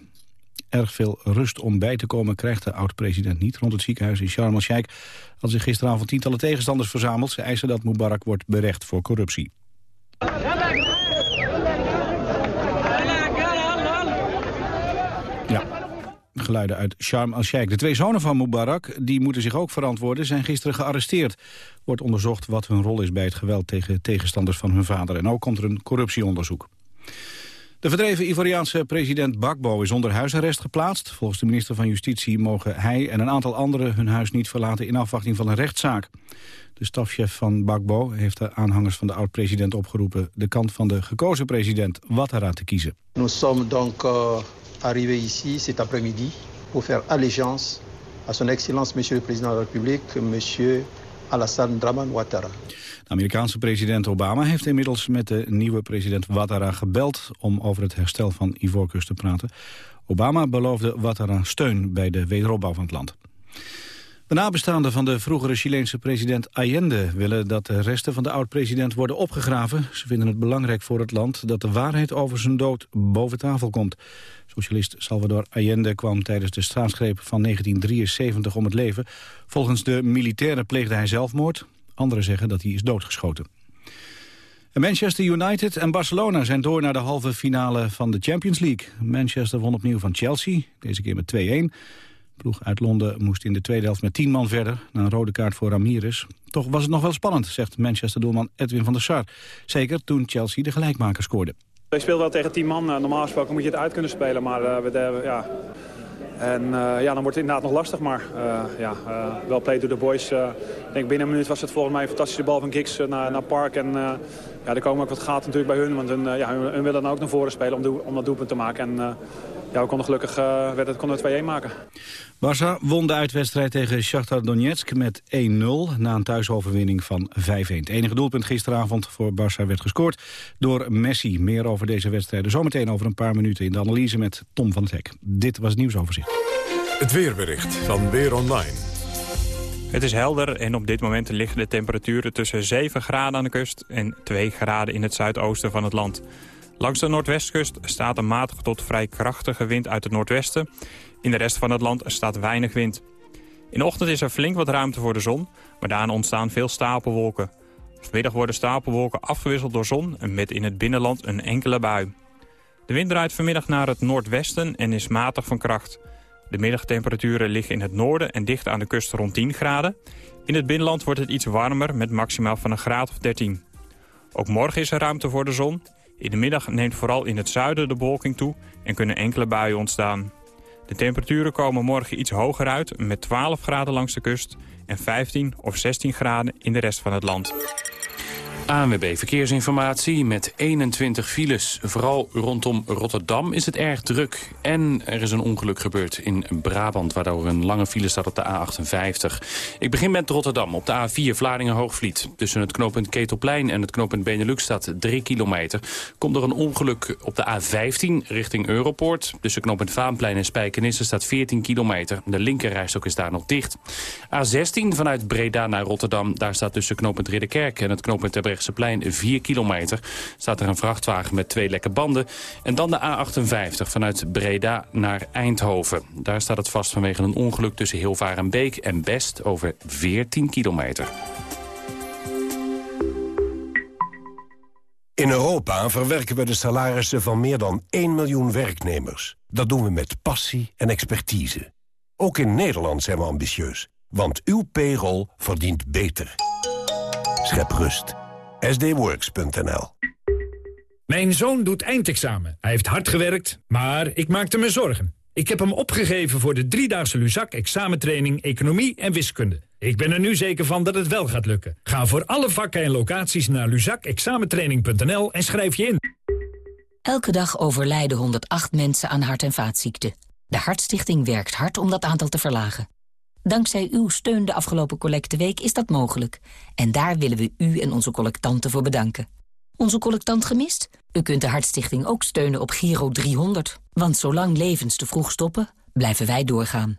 Erg veel rust om bij te komen krijgt de oud-president niet. Rond het ziekenhuis in Sharm el-Sheikh hadden zich gisteravond tientallen tegenstanders verzameld. Ze eisen dat Mubarak wordt berecht voor corruptie. Geluiden uit Sharm el-Sheikh. De twee zonen van Mubarak, die moeten zich ook verantwoorden, zijn gisteren gearresteerd. Wordt onderzocht wat hun rol is bij het geweld tegen tegenstanders van hun vader. En ook komt er een corruptieonderzoek. De verdreven Ivoriaanse president Bakbo is onder huisarrest geplaatst. Volgens de minister van Justitie mogen hij en een aantal anderen hun huis niet verlaten in afwachting van een rechtszaak. De stafchef van Bakbo heeft de aanhangers van de oud-president opgeroepen de kant van de gekozen president Ouattara te kiezen. Sommes donc arrivés ici cet après-midi pour faire allégeance à son excellence monsieur le président de la République, monsieur Alassane Draman Ouattara. De Amerikaanse president Obama heeft inmiddels met de nieuwe president Ouattara gebeld om over het herstel van Ivoorkust te praten. Obama beloofde Ouattara steun bij de wederopbouw van het land. De nabestaanden van de vroegere Chileense president Allende willen dat de resten van de oud-president worden opgegraven. Ze vinden het belangrijk voor het land dat de waarheid over zijn dood boven tafel komt. Socialist Salvador Allende kwam tijdens de staatsgreep van 1973 om het leven. Volgens de militairen pleegde hij zelfmoord. Anderen zeggen dat hij is doodgeschoten. En Manchester United en Barcelona zijn door naar de halve finale van de Champions League. Manchester won opnieuw van Chelsea, deze keer met 2-1. Ploeg uit Londen moest in de tweede helft met 10 man verder... na een rode kaart voor Ramirez. Toch was het nog wel spannend, zegt Manchester-doelman Edwin van der Sar. Zeker toen Chelsea de gelijkmaker scoorde. Je speelt wel tegen 10 man. Normaal gesproken moet je het uit kunnen spelen. Maar uh, we, ja, en uh, ja, dan wordt het inderdaad nog lastig, maar ja, wel play to the boys. ik denk binnen een minuut was het volgens mij een fantastische bal van Giggs naar, naar Park. En ja, er komen ook wat gaten natuurlijk bij hun, want hun, ja, hun willen dan ook naar voren spelen om, om dat doelpunt te maken. En ja, we konden gelukkig werd het, konden we 2-1 maken. Barça won de uitwedstrijd tegen Shakhtar Donetsk met 1-0... na een thuisoverwinning van 5-1. Het enige doelpunt gisteravond voor Barça werd gescoord door Messi. Meer over deze wedstrijden zometeen over een paar minuten... in de analyse met Tom van het Hek. Dit was het nieuwsoverzicht. Het weerbericht van Weer Online. Het is helder en op dit moment liggen de temperaturen tussen 7 graden aan de kust... en 2 graden in het zuidoosten van het land. Langs de noordwestkust staat een matige tot vrij krachtige wind uit het noordwesten... In de rest van het land staat weinig wind. In de ochtend is er flink wat ruimte voor de zon, maar daarna ontstaan veel stapelwolken. Vanmiddag worden stapelwolken afgewisseld door zon en met in het binnenland een enkele bui. De wind draait vanmiddag naar het noordwesten en is matig van kracht. De middagtemperaturen liggen in het noorden en dicht aan de kust rond 10 graden. In het binnenland wordt het iets warmer met maximaal van een graad of 13. Ook morgen is er ruimte voor de zon. In de middag neemt vooral in het zuiden de bewolking toe en kunnen enkele buien ontstaan. De temperaturen komen morgen iets hoger uit met 12 graden langs de kust en 15 of 16 graden in de rest van het land. ANWB Verkeersinformatie met 21 files. Vooral rondom Rotterdam is het erg druk. En er is een ongeluk gebeurd in Brabant... waardoor een lange file staat op de A58. Ik begin met Rotterdam op de A4 Vlaardingen-Hoogvliet. Tussen het knooppunt Ketelplein en het knooppunt Benelux staat 3 kilometer. Komt er een ongeluk op de A15 richting Europoort. Tussen knooppunt Vaanplein en Spijkenisse staat 14 kilometer. De linkerrijstok is daar nog dicht. A16 vanuit Breda naar Rotterdam. Daar staat tussen knooppunt Ridderkerk en het knooppunt plein 4 kilometer. Staat er een vrachtwagen met twee lekke banden. En dan de A58 vanuit Breda naar Eindhoven. Daar staat het vast vanwege een ongeluk tussen Hilvarenbeek en Best over 14 kilometer. In Europa verwerken we de salarissen van meer dan 1 miljoen werknemers. Dat doen we met passie en expertise. Ook in Nederland zijn we ambitieus. Want uw payroll verdient beter. Schep rust. sdworks.nl Mijn zoon doet eindexamen. Hij heeft hard gewerkt, maar ik maakte me zorgen. Ik heb hem opgegeven voor de driedaagse Luzak examentraining Economie en Wiskunde. Ik ben er nu zeker van dat het wel gaat lukken. Ga voor alle vakken en locaties naar luzakexamentraining.nl en schrijf je in. Elke dag overlijden 108 mensen aan hart- en vaatziekten. De Hartstichting werkt hard om dat aantal te verlagen. Dankzij uw steun de afgelopen collecteweek is dat mogelijk. En daar willen we u en onze collectanten voor bedanken. Onze collectant gemist? U kunt de Hartstichting ook steunen op Giro 300. Want zolang levens te vroeg stoppen, blijven wij doorgaan.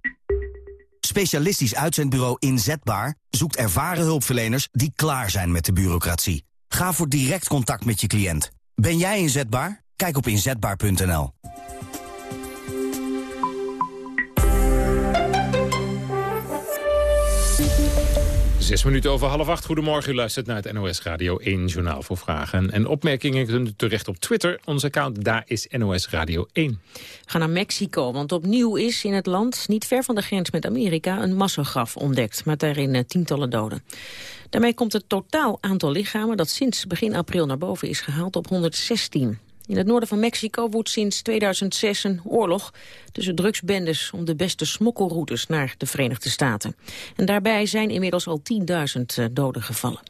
Specialistisch uitzendbureau Inzetbaar zoekt ervaren hulpverleners die klaar zijn met de bureaucratie. Ga voor direct contact met je cliënt. Ben jij inzetbaar? Kijk op inzetbaar.nl. Zes minuten over half acht. Goedemorgen, u luistert naar het NOS Radio 1 Journaal voor vragen en opmerkingen. kunt u terecht op Twitter. Ons account daar is NOS Radio 1. Ga naar Mexico, want opnieuw is in het land, niet ver van de grens met Amerika, een massagraf ontdekt, met daarin eh, tientallen doden. Daarmee komt het totaal aantal lichamen dat sinds begin april naar boven is gehaald op 116. In het noorden van Mexico woedt sinds 2006 een oorlog tussen drugsbendes om de beste smokkelroutes naar de Verenigde Staten. En daarbij zijn inmiddels al 10.000 doden gevallen.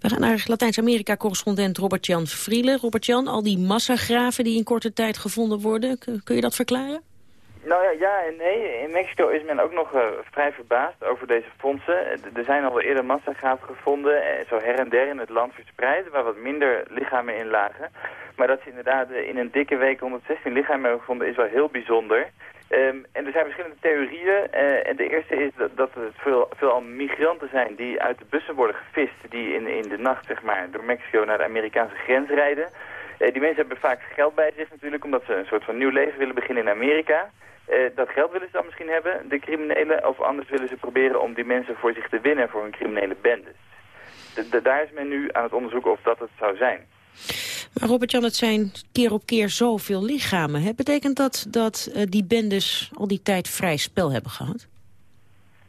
We gaan naar Latijns-Amerika-correspondent Robert-Jan Vrielen. Robert-Jan, al die massagraven die in korte tijd gevonden worden, kun je dat verklaren? Nou ja, ja en nee. In Mexico is men ook nog uh, vrij verbaasd over deze fondsen. Er zijn al eerder massagraven gevonden, uh, zo her en der in het land verspreid, waar wat minder lichamen in lagen. Maar dat ze inderdaad in een dikke week 116 lichamen hebben gevonden is wel heel bijzonder. Um, en er zijn verschillende theorieën. en de eerste is dat, dat het veel, veelal migranten zijn die uit de bussen worden gevist, die in, in de nacht zeg maar, door Mexico naar de Amerikaanse grens rijden. die mensen hebben vaak geld bij zich natuurlijk, omdat ze een soort van nieuw leven willen beginnen in Amerika. Uh, dat geld willen ze dan misschien hebben, de criminelen, of anders willen ze proberen om die mensen voor zich te winnen voor hun criminele bendes. De, de, daar is men nu aan het onderzoeken of dat het zou zijn. Maar Robert-Jan, het zijn keer op keer zoveel lichamen. Het betekent dat dat uh, die bendes al die tijd vrij spel hebben gehad?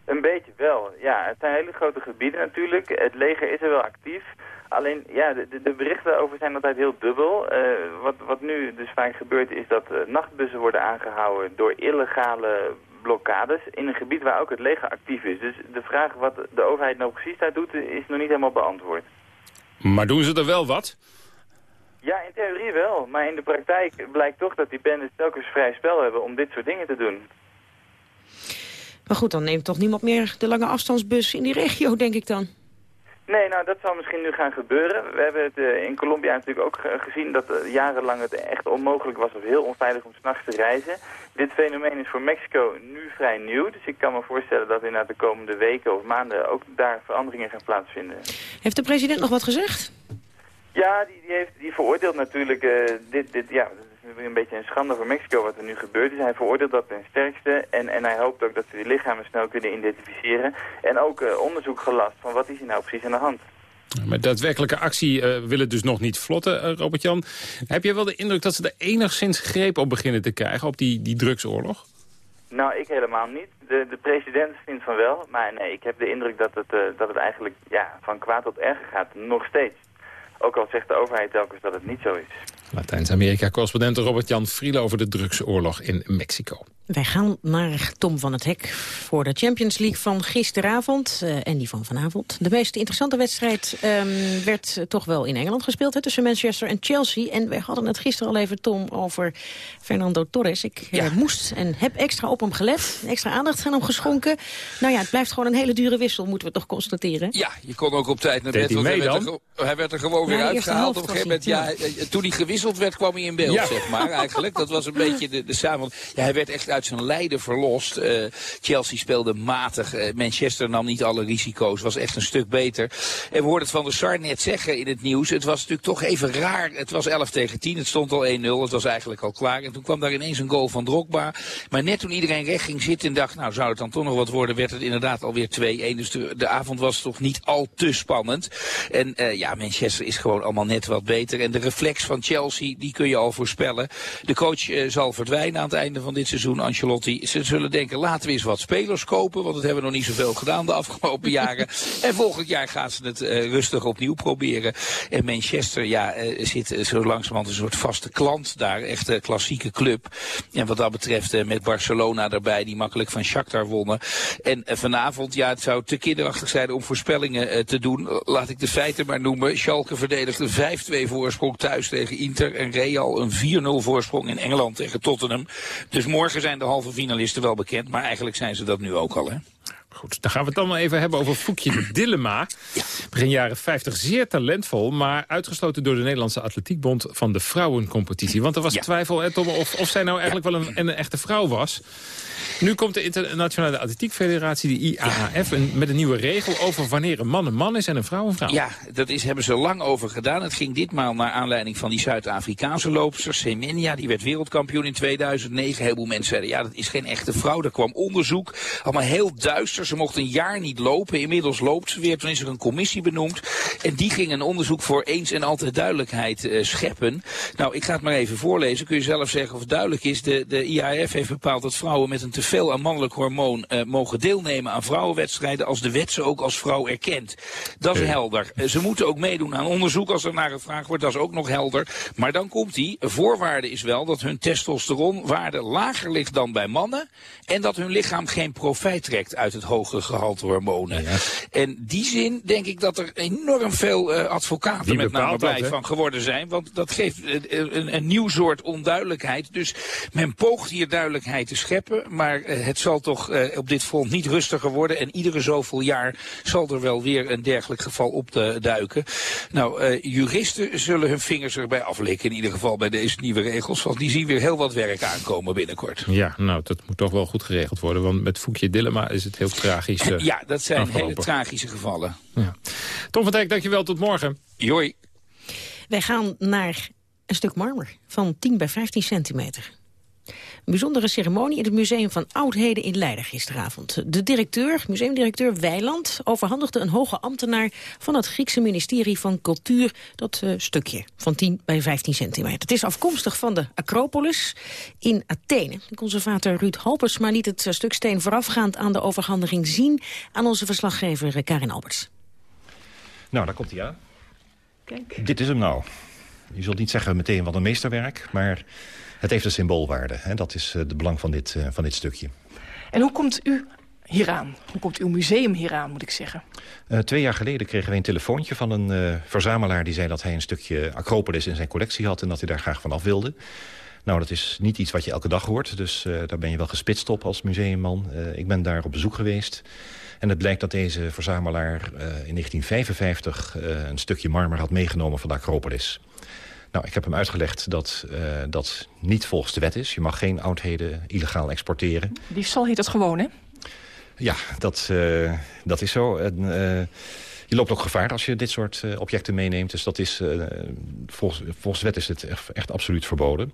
Een beetje wel, ja. Het zijn hele grote gebieden natuurlijk. Het leger is er wel actief. Alleen, ja, de, de, berichten over zijn altijd heel dubbel. Uh, wat, wat nu dus vaak gebeurt is dat uh, nachtbussen worden aangehouden door illegale blokkades in een gebied waar ook het leger actief is. Dus de vraag wat de overheid nou precies daar doet is nog niet helemaal beantwoord. Maar doen ze er wel wat? Ja, in theorie wel. Maar in de praktijk blijkt toch dat die bendes telkens vrij spel hebben om dit soort dingen te doen. Maar goed, dan neemt toch niemand meer de lange afstandsbus in die regio, denk ik dan? Nee, nou dat zal misschien nu gaan gebeuren. We hebben het uh, in Colombia natuurlijk ook gezien dat uh, jarenlang het echt onmogelijk was of heel onveilig om s'nachts te reizen. Dit fenomeen is voor Mexico nu vrij nieuw, dus ik kan me voorstellen dat inderdaad de komende weken of maanden ook daar veranderingen gaan plaatsvinden. Heeft de president nog wat gezegd? Ja, die, die, heeft, die veroordeelt natuurlijk uh, dit, dit, ja, een beetje een schande voor Mexico wat er nu gebeurt is. Hij veroordeelt dat ten sterkste en, en hij hoopt ook dat ze die lichamen snel kunnen identificeren. En ook uh, onderzoek gelast van wat is er nou precies aan de hand. Maar daadwerkelijke actie uh, wil het dus nog niet vlotten, uh, Robert-Jan. Heb je wel de indruk dat ze er enigszins greep op beginnen te krijgen, op die, die drugsoorlog? Nou, ik helemaal niet. De, de president vindt van wel. Maar nee, ik heb de indruk dat het, uh, dat het eigenlijk ja, van kwaad tot erger gaat. Nog steeds. Ook al zegt de overheid telkens dat het niet zo is. Latijns-Amerika-correspondent Robert-Jan Friele over de drugsoorlog in Mexico. Wij gaan naar Tom van het Hek voor de Champions League van gisteravond uh, en die van vanavond. De meest interessante wedstrijd um, werd toch wel in Engeland gespeeld hè, tussen Manchester en Chelsea. En wij hadden het gisteren al even, Tom, over Fernando Torres. Ik uh, ja. moest en heb extra op hem gelet, extra aandacht aan hem geschonken. Nou ja, het blijft gewoon een hele dure wissel, moeten we toch constateren. Ja, je kon ook op tijd naar bed, hij werd, er, hij werd, er, gewoon ja, weer uitgehaald. Op een gegeven moment, ja, ja, toen hij gewisseld werd, kwam hij in beeld, ja. zeg maar. Eigenlijk, dat was een beetje de, de samen. Ja, hij werd echt uit zijn lijden verlost. Uh, Chelsea speelde matig. Uh, Manchester nam niet alle risico's. Was echt een stuk beter. En we hoorden het van de Sar net zeggen in het nieuws. Het was natuurlijk toch even raar. Het was 11 tegen 10. Het stond al 1-0. Het was eigenlijk al klaar. En toen kwam daar ineens een goal van Drogba. Maar net toen iedereen recht ging zitten en dacht, nou zou het dan toch nog wat worden, werd het inderdaad alweer 2-1. Dus de, de, avond was toch niet al te spannend. En uh, ja, Manchester is gewoon allemaal net wat beter. En de reflex van Chelsea, die kun je al voorspellen. De coach uh, zal verdwijnen aan het einde van dit seizoen, Ancelotti. Ze zullen denken, laten we eens wat spelers kopen, want dat hebben we nog niet zoveel gedaan de afgelopen jaren. en volgend jaar gaan ze het uh, rustig opnieuw proberen. En Manchester, ja, uh, zit zo langzamerhand een soort vaste klant daar. Echt een klassieke club. En wat dat betreft met Barcelona erbij, die makkelijk van Shakhtar wonnen. En vanavond, ja, het zou te kinderachtig zijn om voorspellingen te doen. Laat ik de feiten maar noemen. Schalke verdedigde 5-2 voorsprong thuis tegen Inter en Real een 4-0 voorsprong in Engeland tegen Tottenham. Dus morgen zijn de halve finalisten wel bekend, maar eigenlijk zijn ze dat nu ook al, hè? Goed, dan gaan we het dan maar even hebben over Foekje Dillema. Ja. Begin jaren 50 zeer talentvol, maar uitgesloten door de Nederlandse Atletiekbond van de vrouwencompetitie. Want er was ja. twijfel hè, Tom, of, of zij nou eigenlijk wel een, een echte vrouw was. Nu komt de Internationale Atletiek Federatie, de IAAF, een, met een nieuwe regel over wanneer een man een man is en een vrouw een vrouw. Ja, dat is, hebben ze lang over gedaan. Het ging ditmaal naar aanleiding van die Zuid-Afrikaanse loopster, Semenya. Die werd wereldkampioen in 2009. Heel veel mensen zeiden, ja, dat is geen echte vrouw. Er kwam onderzoek, allemaal heel duister. Ze mocht een jaar niet lopen. Inmiddels loopt ze weer. Toen is er een commissie benoemd. En die ging een onderzoek voor eens en altijd duidelijkheid uh, scheppen. Nou, ik ga het maar even voorlezen. Kun je zelf zeggen of het duidelijk is. De, de IAF heeft bepaald dat vrouwen met een te veel aan mannelijk hormoon uh, mogen deelnemen aan vrouwenwedstrijden als de wet ze ook als vrouw erkent. Dat is helder. Uh, ze moeten ook meedoen aan onderzoek als er naar gevraagd wordt. Dat is ook nog helder. Maar dan komt die. Voorwaarde is wel dat hun testosteronwaarde lager ligt dan bij mannen. En dat hun lichaam geen profijt trekt uit het hoge gehalte hormonen. Ja. En die zin denk ik dat er enorm veel uh, advocaten die met name blij van geworden zijn. Want dat geeft een, een nieuw soort onduidelijkheid. Dus men poogt hier duidelijkheid te scheppen. Maar uh, het zal toch uh, op dit front niet rustiger worden. En iedere zoveel jaar zal er wel weer een dergelijk geval opduiken. Nou, uh, juristen zullen hun vingers erbij aflikken. In ieder geval bij deze nieuwe regels. Want die zien weer heel wat werk aankomen binnenkort. Ja, nou, dat moet toch wel goed geregeld worden. Want met Foekje Dilemma is het heel tragisch uh, Ja, dat zijn afgelopen. hele tragische gevallen. Ja. Tom van Dijk, dankjewel. Tot morgen. Joi. Wij gaan naar een stuk marmer van 10 bij 15 centimeter. Bijzondere ceremonie in het Museum van Oudheden in Leiden gisteravond. De directeur, museumdirecteur Weiland, overhandigde een hoge ambtenaar van het Griekse ministerie van Cultuur dat uh, stukje van 10 bij 15 centimeter. Het is afkomstig van de Acropolis in Athene. De conservator Ruud Halpersma liet het stuk steen voorafgaand aan de overhandiging zien aan onze verslaggever Karin Alberts. Nou, daar komt hij aan. Kijk. Dit is hem nou. Je zult niet zeggen meteen wat een meesterwerk, maar het heeft een symboolwaarde. Hè? Dat is uh, de belang van dit, uh, van dit stukje. En hoe komt u hieraan? Hoe komt uw museum hieraan, moet ik zeggen? Uh, twee jaar geleden kregen we een telefoontje van een verzamelaar... die zei dat hij een stukje Acropolis in zijn collectie had... en dat hij daar graag van af wilde. Nou, dat is niet iets wat je elke dag hoort. Dus daar ben je wel gespitst op als museumman. ik ben daar op bezoek geweest. En het blijkt dat deze verzamelaar in 1955 een stukje marmer had meegenomen van de Acropolis. Nou, ik heb hem uitgelegd dat uh, dat niet volgens de wet is. Je mag geen oudheden illegaal exporteren. Diefstal heet dat gewoon, hè? Ja, dat, uh, dat is zo. En, uh, je loopt ook gevaar als je dit soort objecten meeneemt. Dus dat is, volgens, volgens de wet is het echt, echt absoluut verboden.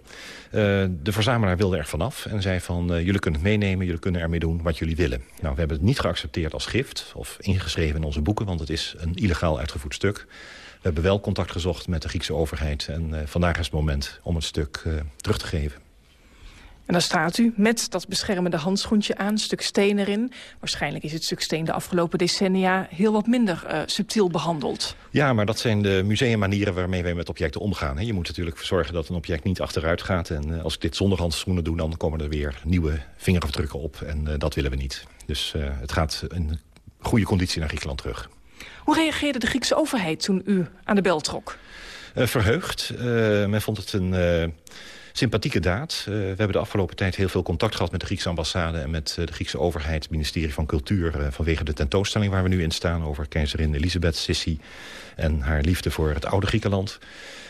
De verzamelaar wilde er vanaf en zei van... jullie kunnen het meenemen, jullie kunnen ermee doen wat jullie willen. Nou, we hebben het niet geaccepteerd als gift of ingeschreven in onze boeken... want het is een illegaal uitgevoerd stuk. We hebben wel contact gezocht met de Griekse overheid. En uh, vandaag is het moment om het stuk uh, terug te geven. En dan staat u met dat beschermende handschoentje aan, stuk steen erin. Waarschijnlijk is het stuk steen de afgelopen decennia heel wat minder uh, subtiel behandeld. Ja, maar dat zijn de museummanieren waarmee wij met objecten omgaan. Je moet natuurlijk zorgen dat een object niet achteruit gaat. En uh, als ik dit zonder handschoenen doe, dan komen er weer nieuwe vingerafdrukken op. En uh, dat willen we niet. Dus het gaat in goede conditie naar Griekenland terug. Hoe reageerde de Griekse overheid toen u aan de bel trok? verheugd. men vond het een sympathieke daad. We hebben de afgelopen tijd heel veel contact gehad met de Griekse ambassade... en met de Griekse overheid, het ministerie van Cultuur... Vanwege de tentoonstelling waar we nu in staan... over keizerin Elisabeth Sissi en haar liefde voor het oude Griekenland.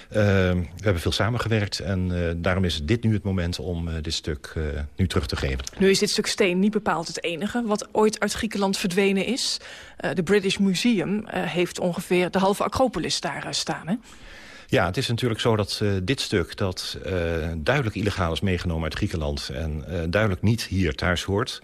We hebben veel samengewerkt en daarom is dit nu het moment om dit stuk nu terug te geven. Nu is dit stuk steen niet bepaald het enige wat ooit uit Griekenland verdwenen is. De British Museum heeft ongeveer de halve Acropolis daar staan, hè? Ja, het is natuurlijk zo dat uh, dit stuk... dat uh, duidelijk illegaal is meegenomen uit Griekenland... en uh, duidelijk niet hier thuis hoort...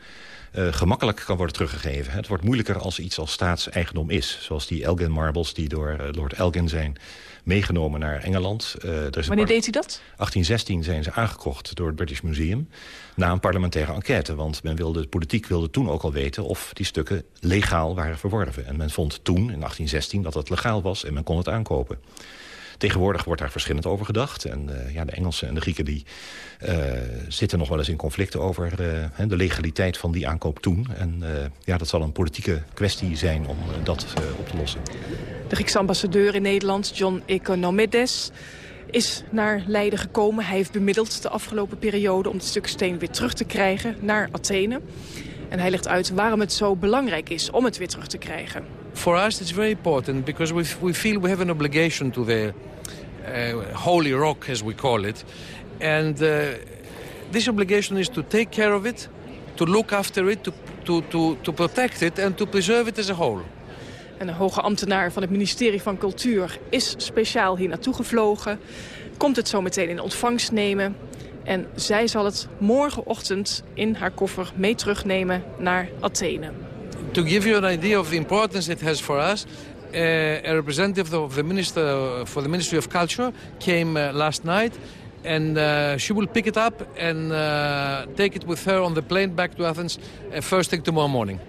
gemakkelijk kan worden teruggegeven. Het wordt moeilijker als iets als staatseigendom is. Zoals die Elgin Marbles die door Lord Elgin zijn meegenomen naar Engeland. er is Wanneer deed hij dat? 1816 zijn ze aangekocht door het British Museum... na een parlementaire enquête. Want men wilde, de politiek wilde toen ook al weten... of die stukken legaal waren verworven. En men vond toen, in 1816, dat het legaal was... en men kon het aankopen. Tegenwoordig wordt daar verschillend over gedacht. En uh, ja, de Engelsen en de Grieken die, uh, zitten nog wel eens in conflicten over uh, de legaliteit van die aankoop toen. En ja, dat zal een politieke kwestie zijn om dat op te lossen. De Griekse ambassadeur in Nederland, John Economides is naar Leiden gekomen. Hij heeft bemiddeld de afgelopen periode om het stuk steen weer terug te krijgen naar Athene. En hij legt uit waarom het zo belangrijk is om het weer terug te krijgen. For us it's very important because we, we feel we have an obligation to the uh, holy rock, as we call it. And uh, this obligation is to take care of it, to look after it, to, to, to, to protect it and to preserve it as a whole. En een hoge ambtenaar van het ministerie van Cultuur is speciaal hier naartoe gevlogen. Komt het zo meteen in ontvangst nemen. En zij zal het morgenochtend in haar koffer mee terugnemen naar Athene. To give you an idea of the importance it has for us... Uh, a representative of the minister for the Ministry of Culture came uh, last night and uh, she will pick it up and take it with her on the plane back to Athens first thing tomorrow morning.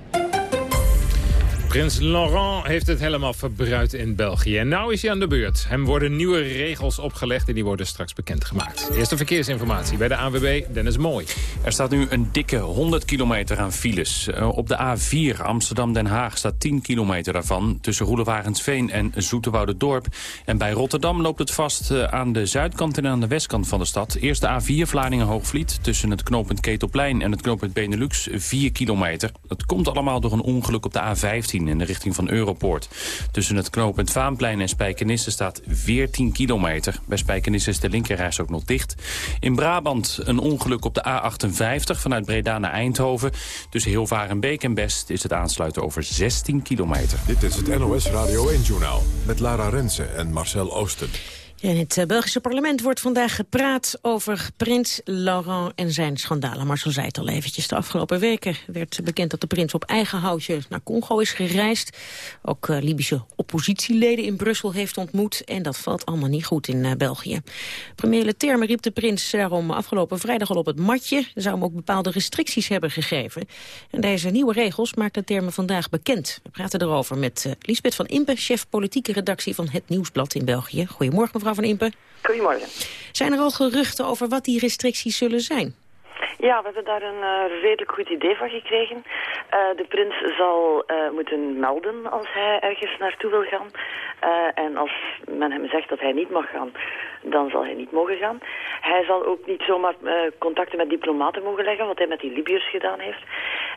Prins Laurent heeft het helemaal verbruikt in België. En nu is hij aan de beurt. Hem worden nieuwe regels opgelegd en die worden straks bekendgemaakt. Eerste verkeersinformatie bij de AWB, Dennis Mooi. Er staat nu een dikke 100 kilometer aan files. Eh, op de A4 Amsterdam-Den Haag staat 10 kilometer daarvan... tussen Roelewarensveen en Dorp. En bij Rotterdam loopt het vast eh, aan de zuidkant en aan de westkant van de stad. Eerst de A4 Vlaardingen-Hoogvliet tussen het knooppunt Ketelplein... en het knooppunt Benelux, 4 kilometer. Dat komt allemaal door een ongeluk op de A15 in de richting van Europoort. Tussen het knooppunt Vaanplein en Spijkenisse staat 14 kilometer. Bij Spijkenisse is de linkerreis ook nog dicht. In Brabant een ongeluk op de A58 vanuit Breda naar Eindhoven. Tussen Hilvarenbeek en Best is het aansluiten over 16 kilometer. Dit is het NOS Radio 1-journaal met Lara Rensen en Marcel Oosten. In het eh, Belgische parlement wordt vandaag gepraat over prins Laurent en zijn schandalen. Marcel zei het al eventjes. De afgelopen weken werd bekend dat de prins op eigen houtje naar Congo is gereisd. Ook uh, Libische oppositieleden in Brussel heeft ontmoet. En dat valt allemaal niet goed in uh, België. Premier Leterme riep de prins daarom afgelopen vrijdag al op het matje. Zou hem ook bepaalde restricties hebben gegeven. En deze nieuwe regels maakt Leterme vandaag bekend. We praten erover met Lisbeth van Impe, chef politieke redactie van Het Nieuwsblad in België. Goedemorgen mevrouw van Impe. Goedemorgen. Zijn er al geruchten over wat die restricties zullen zijn? Ja, we hebben daar een uh, redelijk goed idee van gekregen. Uh, de prins zal uh, moeten melden als hij ergens naartoe wil gaan. en als men hem zegt dat hij niet mag gaan, dan zal hij niet mogen gaan. Hij zal ook niet zomaar contacten met diplomaten mogen leggen, wat hij met die Libiërs gedaan heeft.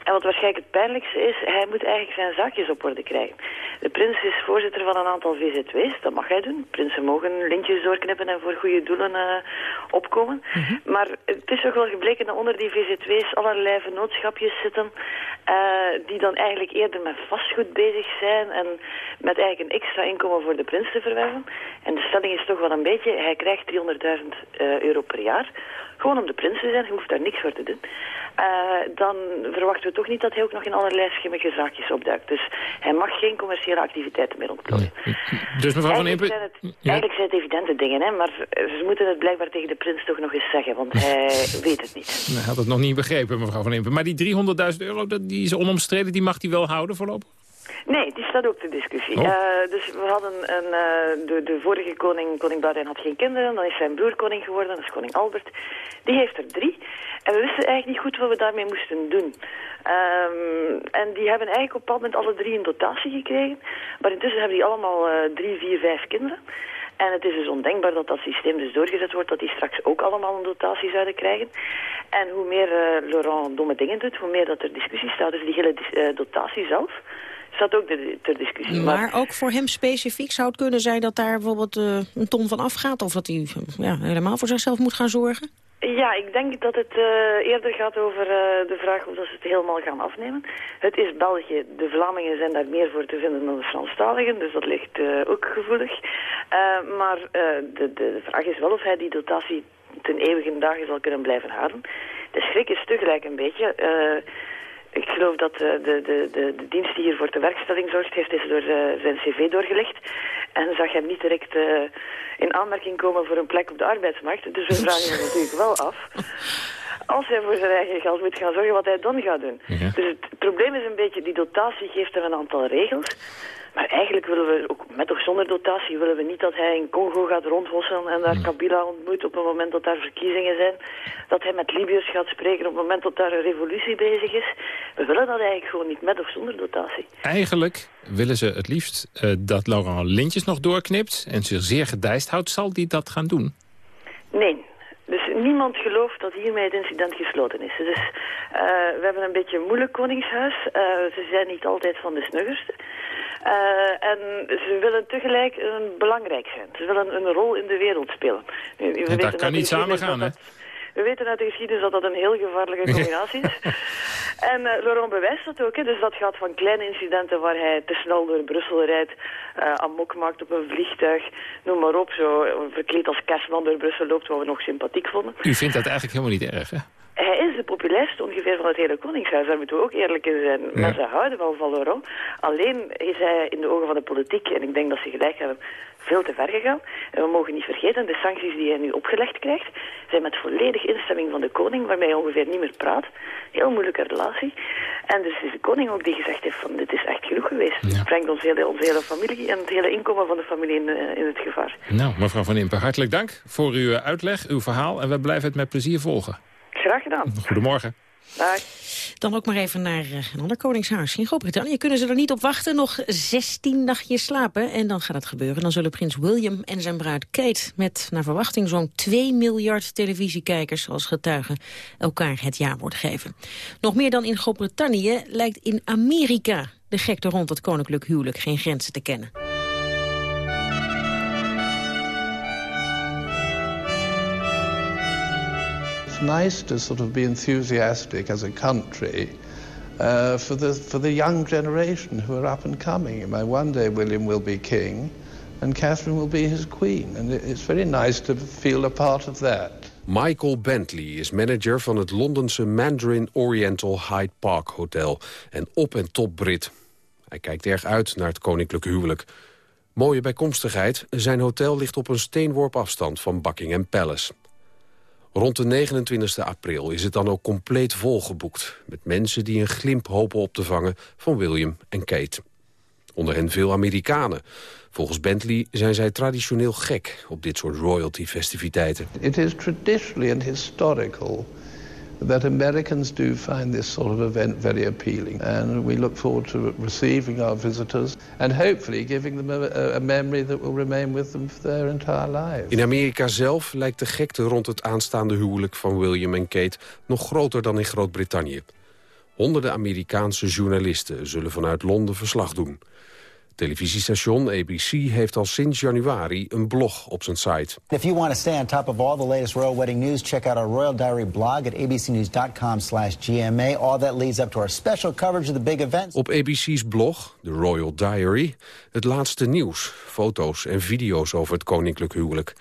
En wat waarschijnlijk het pijnlijkste is, hij moet eigenlijk zijn zaakjes op orde krijgen. De prins is voorzitter van een aantal VZW's, dat mag hij doen. Prinsen mogen lintjes doorknippen en voor goede doelen opkomen. Mhm. Maar het is toch wel gebleken dat onder die VZW's allerlei vennootschapjes zitten. die dan eigenlijk eerder met vastgoed bezig zijn en met eigenlijk een extra inkomen voor de prins te verwerven. En de stelling is toch wel een beetje, hij krijgt 300.000 euro per jaar. Gewoon om de prins te zijn, hij hoeft daar niks voor te doen. dan verwachten we toch niet dat hij ook nog in allerlei schimmige zaakjes opduikt. Dus hij mag geen commerciële activiteiten meer ontplooien. Dus mevrouw Van Impe... Eigenlijk zijn het evidente dingen, hè, maar ze moeten het blijkbaar tegen de prins toch nog eens zeggen, want hij weet het niet. Hij had het nog niet begrepen, mevrouw Van Impe. Maar die 300.000 euro, die is onomstreden, die mag hij wel houden voorlopig? Nee, die staat ook ter discussie. Oh. Uh, dus we hadden een, uh, de, de, vorige koning, koning Boudewijn had geen kinderen. Dan is zijn broer koning geworden, dat is koning Albert. Die heeft er drie. En we wisten eigenlijk niet goed wat we daarmee moesten doen. Um, en die hebben eigenlijk op een moment alle drie een dotatie gekregen. Maar intussen hebben die allemaal uh, drie, vier, vijf kinderen. En het is dus ondenkbaar dat dat systeem dus doorgezet wordt, dat die straks ook allemaal een dotatie zouden krijgen. En hoe meer uh, Laurent domme dingen doet, hoe meer dat er discussie staat. Dus die hele uh, dotatie zelf staat ook ter discussie. Maar, ook voor hem specifiek zou het kunnen zijn dat daar bijvoorbeeld uh, een ton van afgaat... of dat hij ja, helemaal voor zichzelf moet gaan zorgen? Ja, ik denk dat het uh, eerder gaat over uh, de vraag of dat ze het helemaal gaan afnemen. Het is België, de Vlamingen zijn daar meer voor te vinden dan de Franstaligen, dus dat ligt ook gevoelig. maar de, de, de, vraag is wel of hij die dotatie ten eeuwige dagen zal kunnen blijven houden. De schrik is tegelijk een beetje ik geloof dat de, de, de, de, dienst die hier voor de werkstelling zorgt, heeft eens door zijn cv doorgelegd. En zag hem niet direct uh, in aanmerking komen voor een plek op de arbeidsmarkt. Dus we vragen hem natuurlijk wel af. Als hij voor zijn eigen geld moet gaan zorgen, wat hij dan gaat doen. Dus het probleem is een beetje, die dotatie geeft hem een aantal regels. Maar eigenlijk willen we, ook met of zonder dotatie, willen we niet dat hij in Congo gaat rondhossen en daar Kabila ontmoet op het moment dat daar verkiezingen zijn. Dat hij met Libiërs gaat spreken op het moment dat daar een revolutie bezig is. We willen dat eigenlijk gewoon niet met of zonder dotatie. Eigenlijk willen ze het liefst uh, dat Laurent Lintjes nog doorknipt en zich zeer gedijst houdt. Zal die dat gaan doen? Nee, dus niemand gelooft dat hiermee het incident gesloten is. Dus uh, we hebben een beetje een moeilijk koningshuis. Uh, ze zijn niet altijd van de snuggerste. Uh, en ze willen tegelijk een belangrijk zijn. Ze willen een rol in de wereld spelen. Nu, we weten dat kan niet samen gaan, hè? We weten uit de geschiedenis dat dat een heel gevaarlijke combinatie is. en uh, Laurent bewijst dat ook. Hè. Dus dat gaat van kleine incidenten waar hij te snel door Brussel rijdt, uh, amok maakt op een vliegtuig, noem maar op. Zo verkleed als kerstman door Brussel loopt, wat we nog sympathiek vonden. U vindt dat eigenlijk helemaal niet erg, hè? Hij is de populairste ongeveer van het hele Koningshuis. Daar moeten we ook eerlijk in zijn. Ja. Mensen houden wel van Laurent. Alleen is hij in de ogen van de politiek, en ik denk dat ze gelijk hebben, veel te ver gegaan. En we mogen niet vergeten, de sancties die hij nu opgelegd krijgt, zijn met volledige instemming van de koning, waarmee hij ongeveer niet meer praat. Heel moeilijke relatie. En dus is de koning ook die gezegd heeft van, dit is echt genoeg geweest. Het brengt ons hele, onze hele familie en het hele inkomen van de familie in, uh, in het gevaar. Nou, mevrouw Van Impe, hartelijk dank voor uw uitleg, uw verhaal. En we blijven het met plezier volgen. Graag gedaan. Goedemorgen. Dag. Dan ook maar even naar uh, een ander koningshuis. In Groot-Brittannië kunnen ze er niet op wachten. Nog 16 nachtjes slapen. En dan gaat het gebeuren. Dan zullen prins William en zijn bruid Kate... met naar verwachting zo'n 2 miljard televisiekijkers als getuigen... elkaar het jaarwoord geven. Nog meer dan in Groot-Brittannië lijkt in Amerika... de gekte rond het koninklijk huwelijk geen grenzen te kennen. Nice to sort of be enthusiastic as a country uh, for the for the young generation who are up and coming. I one day William will be king, and Catherine will be his queen, and it's very nice to feel a part of that. Michael Bentley is manager van het Londense Mandarin Oriental Hyde Park Hotel en op- en top Brit. Hij kijkt erg uit naar het koninklijk huwelijk. Mooie bijkomstigheid, zijn hotel ligt op een steenworp afstand van Buckingham Palace. Rond de 29 april is het dan ook compleet volgeboekt... met mensen die een glimp hopen op te vangen van William en Kate. Onder hen veel Amerikanen. Volgens Bentley zijn zij traditioneel gek op dit soort royalty-festiviteiten. It is traditionally and historical that Americans do find this sort of event very appealing. And we look forward to receiving our visitors and hopefully giving them a, a memory that will remain with them for their entire lives. In Amerika zelf lijkt de gekte rond het aanstaande huwelijk van William en Kate nog groter dan in Groot-Brittannië. Honderden Amerikaanse journalisten zullen vanuit Londen verslag doen. Televisiestation ABC heeft al sinds januari een blog op zijn site. If you want to stay on top of all the latest royal wedding news, check out our Royal Diary blog at abcnews.com/gma. All that leads up to our special coverage of the big events. Op ABC's blog, de Royal Diary, het laatste nieuws, foto's en video's over het koninklijk huwelijk.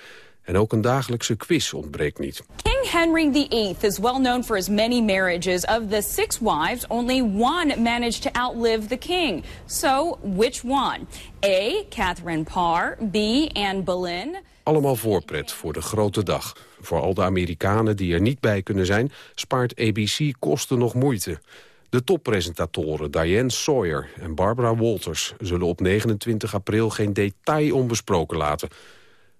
En ook een dagelijkse quiz ontbreekt niet. King Henry VIII is well known for his many marriages. Of the six wives, only one managed to outlive the king. So, which one? A. Catherine Parr. B. Anne Boleyn. Allemaal voorpret voor de grote dag. Voor al de Amerikanen die er niet bij kunnen zijn... spaart ABC kosten nog moeite. De toppresentatoren Diane Sawyer en Barbara Walters... zullen op 29 april geen detail onbesproken laten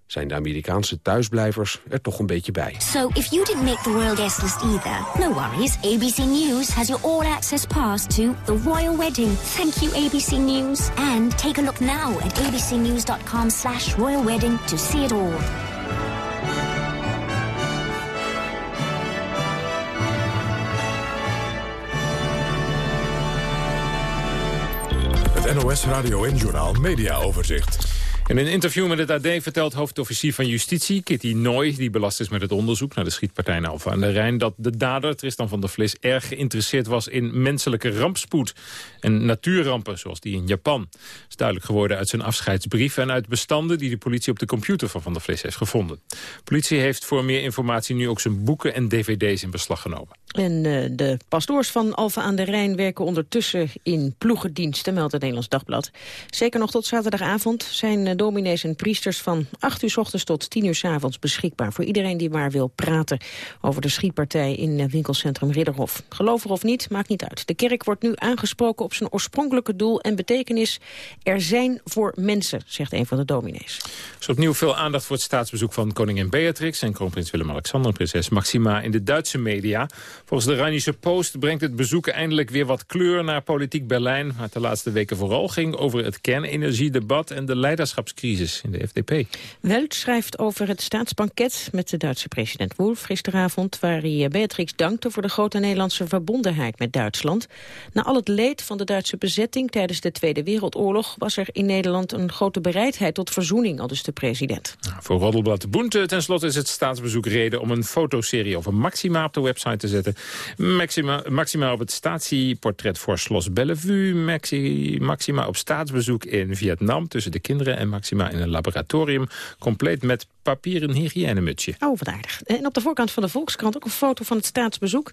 zijn de Amerikaanse thuisblijvers er toch een beetje bij. So if you didn't make the royal guest list either, no worries. ABC News has your all-access pass to the royal wedding. Thank you, ABC News. And take a look now at abcnews.com slash royal wedding to see it all. Het NOS Radio en Journal Media Overzicht. In een interview met het AD vertelt hoofdofficier van Justitie, Kitty Nooy... die belast is met het onderzoek naar de schietpartij in Alfa aan de Rijn... dat de dader, Tristan van der Vlis, erg geïnteresseerd was in menselijke rampspoed... en natuurrampen, zoals die in Japan. Dat is duidelijk geworden uit zijn afscheidsbrief... en uit bestanden die de politie op de computer van van der Vlis heeft gevonden. De politie heeft voor meer informatie nu ook zijn boeken en dvd's in beslag genomen. En uh, de pastoors van Alfa aan de Rijn werken ondertussen in ploegendiensten, meldt het Nederlands Dagblad. Zeker nog tot zaterdagavond zijn dominees en priesters van 8 uur s ochtends tot 10 uur s avonds beschikbaar. Voor iedereen die maar wil praten over de schietpartij in uh, winkelcentrum Ridderhof. Gelovig of niet, maakt niet uit. De kerk wordt nu aangesproken op zijn oorspronkelijke doel en betekenis. Er zijn voor mensen, zegt een van de dominees. Er is opnieuw veel aandacht voor het staatsbezoek van koningin Beatrix en kroonprins Willem-Alexander en prinses Maxima in de Duitse media. Volgens de Rheinische Post brengt het bezoek eindelijk weer wat kleur naar politiek Berlijn. Maar de laatste weken vooral ging over het kernenergiedebat en de leiderschapscrisis in de FDP. Welt schrijft over het staatsbanket met de Duitse president Wolf gisteravond... waar hij Beatrix dankte voor de grote Nederlandse verbondenheid met Duitsland. Na al het leed van de Duitse bezetting tijdens de Tweede Wereldoorlog... was er in Nederland een grote bereidheid tot verzoening, al dus de president. Voor Roddelblad de Boente tenslotte is het staatsbezoek reden... om een fotoserie over Maxima op de website te zetten. Maxima, Maxima op het statieportret voor Schloss Bellevue. Maxi, Maxima op staatsbezoek in Vietnam tussen de kinderen... en Maxima in een laboratorium, compleet met papieren hygiënemutsje. Oh, wat aardig. En op de voorkant van de Volkskrant ook een foto van het staatsbezoek.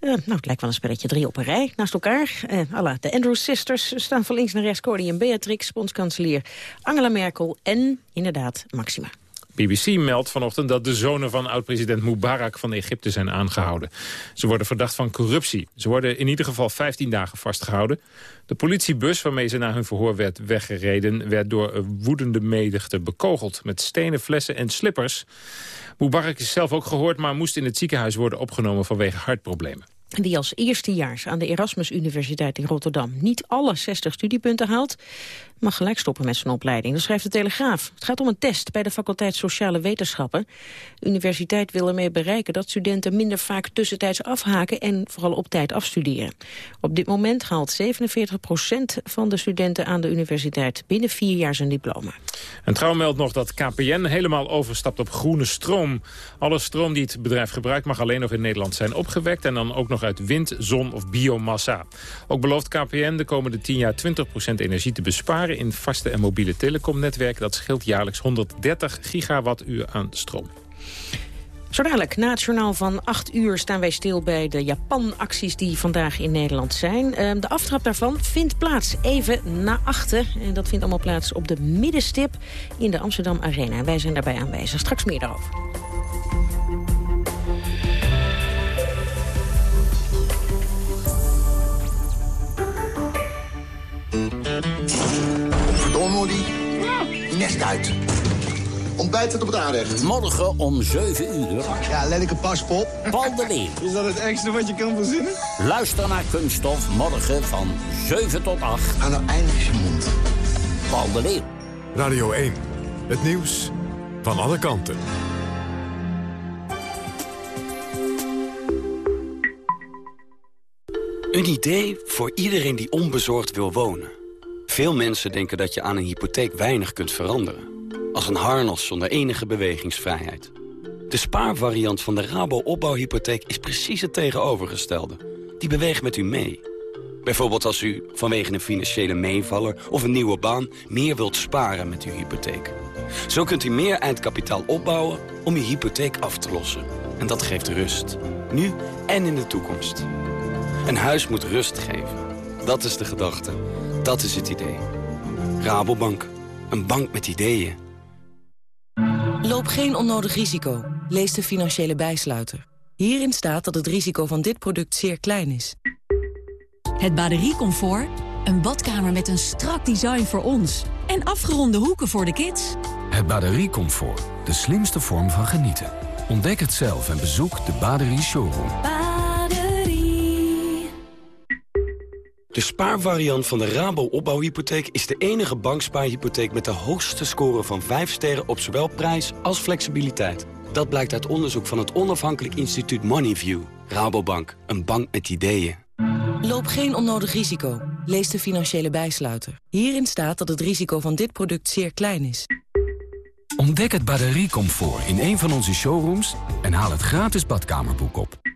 Uh, nou, het lijkt wel een spelletje drie op een rij naast elkaar. Uh, alla, de Andrews Sisters staan van links naar rechts. Koningin Beatrix, bondskanselier Angela Merkel en inderdaad Maxima. BBC meldt vanochtend dat de zonen van oud-president Mubarak van Egypte zijn aangehouden. Ze worden verdacht van corruptie. Ze worden in ieder geval 15 dagen vastgehouden. De politiebus waarmee ze na hun verhoor werd weggereden... werd door woedende menigte bekogeld met stenen flessen en slippers. Mubarak is zelf ook gehoord, maar moest in het ziekenhuis worden opgenomen vanwege hartproblemen. Die als eerstejaars aan de Erasmus Universiteit in Rotterdam niet alle 60 studiepunten haalt, mag gelijk stoppen met zijn opleiding. Dat schrijft de Telegraaf. Het gaat om een test bij de faculteit Sociale Wetenschappen. De universiteit wil ermee bereiken dat studenten minder vaak tussentijds afhaken en vooral op tijd afstuderen. Op dit moment haalt 47 procent van de studenten aan de universiteit binnen vier jaar zijn diploma. En Trouw meldt nog dat KPN helemaal overstapt op groene stroom. Alle stroom die het bedrijf gebruikt mag alleen nog in Nederland zijn opgewekt en dan ook nog uit wind, zon of biomassa. Ook belooft KPN de komende 10 jaar 20 procent energie te besparen in vaste en mobiele telecomnetwerken. Dat scheelt jaarlijks 130 gigawattuur aan stroom. Zo dadelijk, na het journaal van 8 uur staan wij stil bij de Japan-acties die vandaag in Nederland zijn. De aftrap daarvan vindt plaats even na achter. En dat vindt allemaal plaats op de middenstip in de Amsterdam Arena. Wij zijn daarbij aanwezig. Straks meer daarover. Je nest uit. Ontbijt het op het aanrecht. Morgen om 7 uur. Ja, lelijke paspop. Paul de Leeuw. Is dat het ergste wat je kan verzinnen? Luister naar Kunststof morgen van 7 tot 8. Aan nou eindig je mond. Paul de Leeuw. Radio 1. Het nieuws van alle kanten. Een idee voor iedereen die onbezorgd wil wonen. Veel mensen denken dat je aan een hypotheek weinig kunt veranderen. Als een harnas zonder enige bewegingsvrijheid. De spaarvariant van de Rabo opbouwhypotheek is precies het tegenovergestelde. Die beweegt met u mee. Bijvoorbeeld als u vanwege een financiële meevaller of een nieuwe baan... meer wilt sparen met uw hypotheek. Zo kunt u meer eindkapitaal opbouwen om uw hypotheek af te lossen. En dat geeft rust. Nu en in de toekomst. Een huis moet rust geven. Dat is de gedachte. Dat is het idee. Rabobank. Een bank met ideeën. Loop geen onnodig risico. Lees de financiële bijsluiter. Hierin staat dat het risico van dit product zeer klein is. Het bateriecomfort. Een badkamer met een strak design voor ons. En afgeronde hoeken voor de kids. Het bateriecomfort. De slimste vorm van genieten. Ontdek het zelf en bezoek de Baderie Showroom. De spaarvariant van de Rabo opbouwhypotheek is de enige bankspaarhypotheek met de hoogste score van 5 sterren op zowel prijs als flexibiliteit. Dat blijkt uit onderzoek van het onafhankelijk instituut Moneyview. Rabobank, een bank met ideeën. Loop geen onnodig risico. Lees de financiële bijsluiter. Hierin staat dat het risico van dit product zeer klein is. Ontdek het batteriecomfort in een van onze showrooms... en haal het gratis badkamerboek op.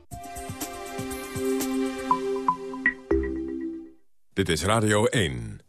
Dit is Radio 1.